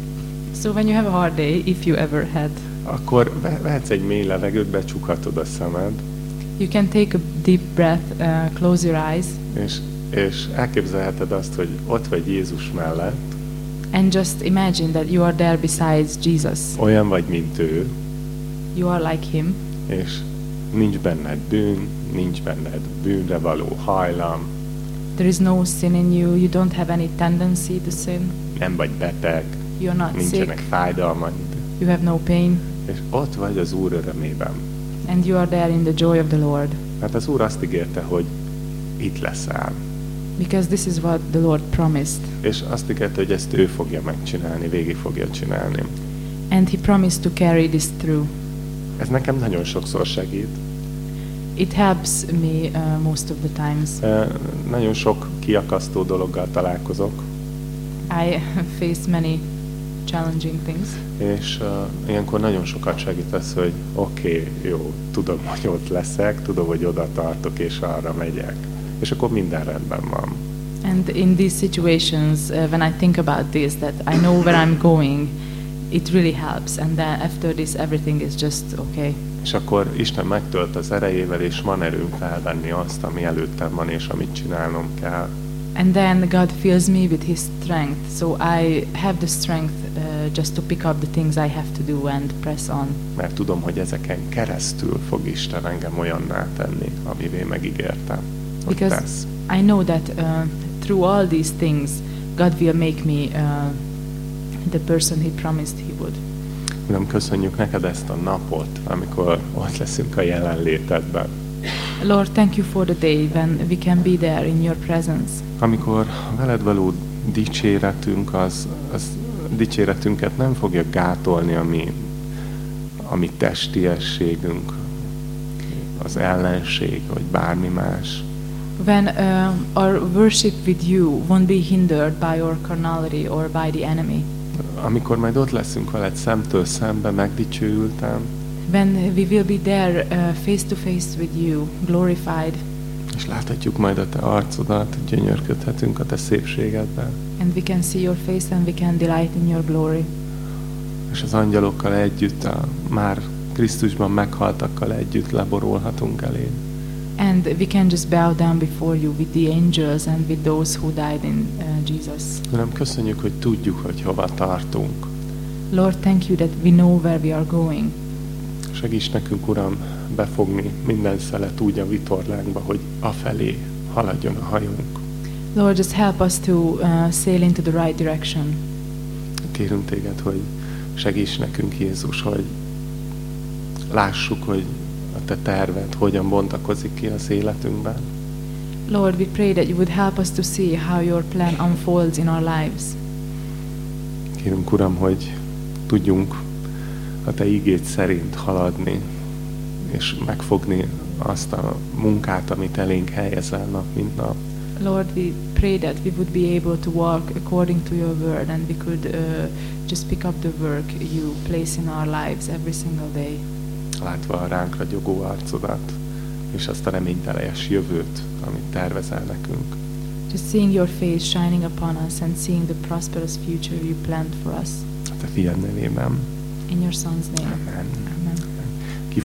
So when you have a hard day, if you ever had, akkor ve- vehetsz egy mély levegőt, becsukhatod a szemed, you can take a deep breath, uh, close your eyes, és, és elképzelheted azt, hogy ott vagy Jézus mellett, and just imagine that you are there besides Jesus. olyan vagy, mint ő, You are like him, és nincs benned bűn, nincs benned bűnre való hajlam, there is no sin in you, you don't have any tendency to sin, nem vagy beteg, you're not nincsenek sick, fájdalmaid, you have no pain, és ott vagy az Úr örömében. and you are there in the joy of the Lord. Mert az Úr azt ígérte, hogy itt leszel. Because this is what the Lord promised. És azt ígérte, hogy ezt ő fogja megcsinálni, végig fogja csinálni. And He promised to carry this through. Ez nekem nagyon sokszor segít. It helps me uh, most of the times. Ö, Nagyon sok kiakasztó dologgal találkozok, I face many challenging things. és uh, ilyenkor nagyon sokat segít az, hogy oké, okay, jó, tudom, hogy ott leszek, tudom, hogy oda tartok, és arra megyek. És akkor minden rendben van. And in these situations, uh, when I think about this, that I know where I'm going, it really helps. And then after this, everything is just okay. És akkor Isten megtölt az erejével, és van erőm felvenni azt, ami előttem van, és amit csinálnom kell. And then God fills me with His strength, so I have the strength uh, just to pick up the things I have to do and press on. Mert tudom, hogy ezeken keresztül fog Isten engem olyanná tenni, amivé megígértem, Because tesz. I know that uh, through all these things, God will make me uh, the person He promised He would. Uram, köszönjük neked ezt a napot, amikor ott leszünk a jelenlétedben. Lord, thank you for the day when we can be there in your presence. Amikor veled való dicséretünk, az, az dicséretünket nem fogja gátolni a mi, a mi testiességünk, az ellenség, vagy bármi más. When uh, our worship with you won't be hindered by our carnality or by the enemy. Amikor majd ott leszünk veled szemtől szembe, megdicsőültem, When we will be there uh, face to face with you, glorified, és láthatjuk majd a te arcodat, gyönyörködhetünk a te szépségedben, and we can see your face and we can delight in your glory. és az angyalokkal együtt, a már Krisztusban meghaltakkal együtt leborulhatunk elé. And we can just bow down before you with the angels and with those who died in uh, Jesus. Uram, köszönjük, hogy tudjuk, hogy hova tartunk. Lord, thank you that we know where we are going. Segíts nekünk, Uram, befogni minden szelet úgy a vitorlánkba, hogy afelé haladjon a hajónk. Lord, just help us to uh, sail into the right direction. Kérünk téged, hogy segíts nekünk, Jézus, hogy lássuk, hogy te terved hogyan bontakozik ki az életünkben. Lord, we pray that you would help us to see how your plan unfolds in our lives. Kérünk, Uram, hogy tudjunk a Te ígét szerint haladni, és megfogni azt a munkát, amit elénk helyezel nap, mint nap. Lord, we pray that we would be able to walk according to your word and we could uh, just pick up the work you place in our lives every single day. Látva a ránk ragyogó arcodat, és azt a reményteljes jövőt, amit tervezel nekünk. Just seeing your face shining upon us and seeing the prosperous future you planned for us. A Te fiad nevében. In your Son's name. Amen. Amen.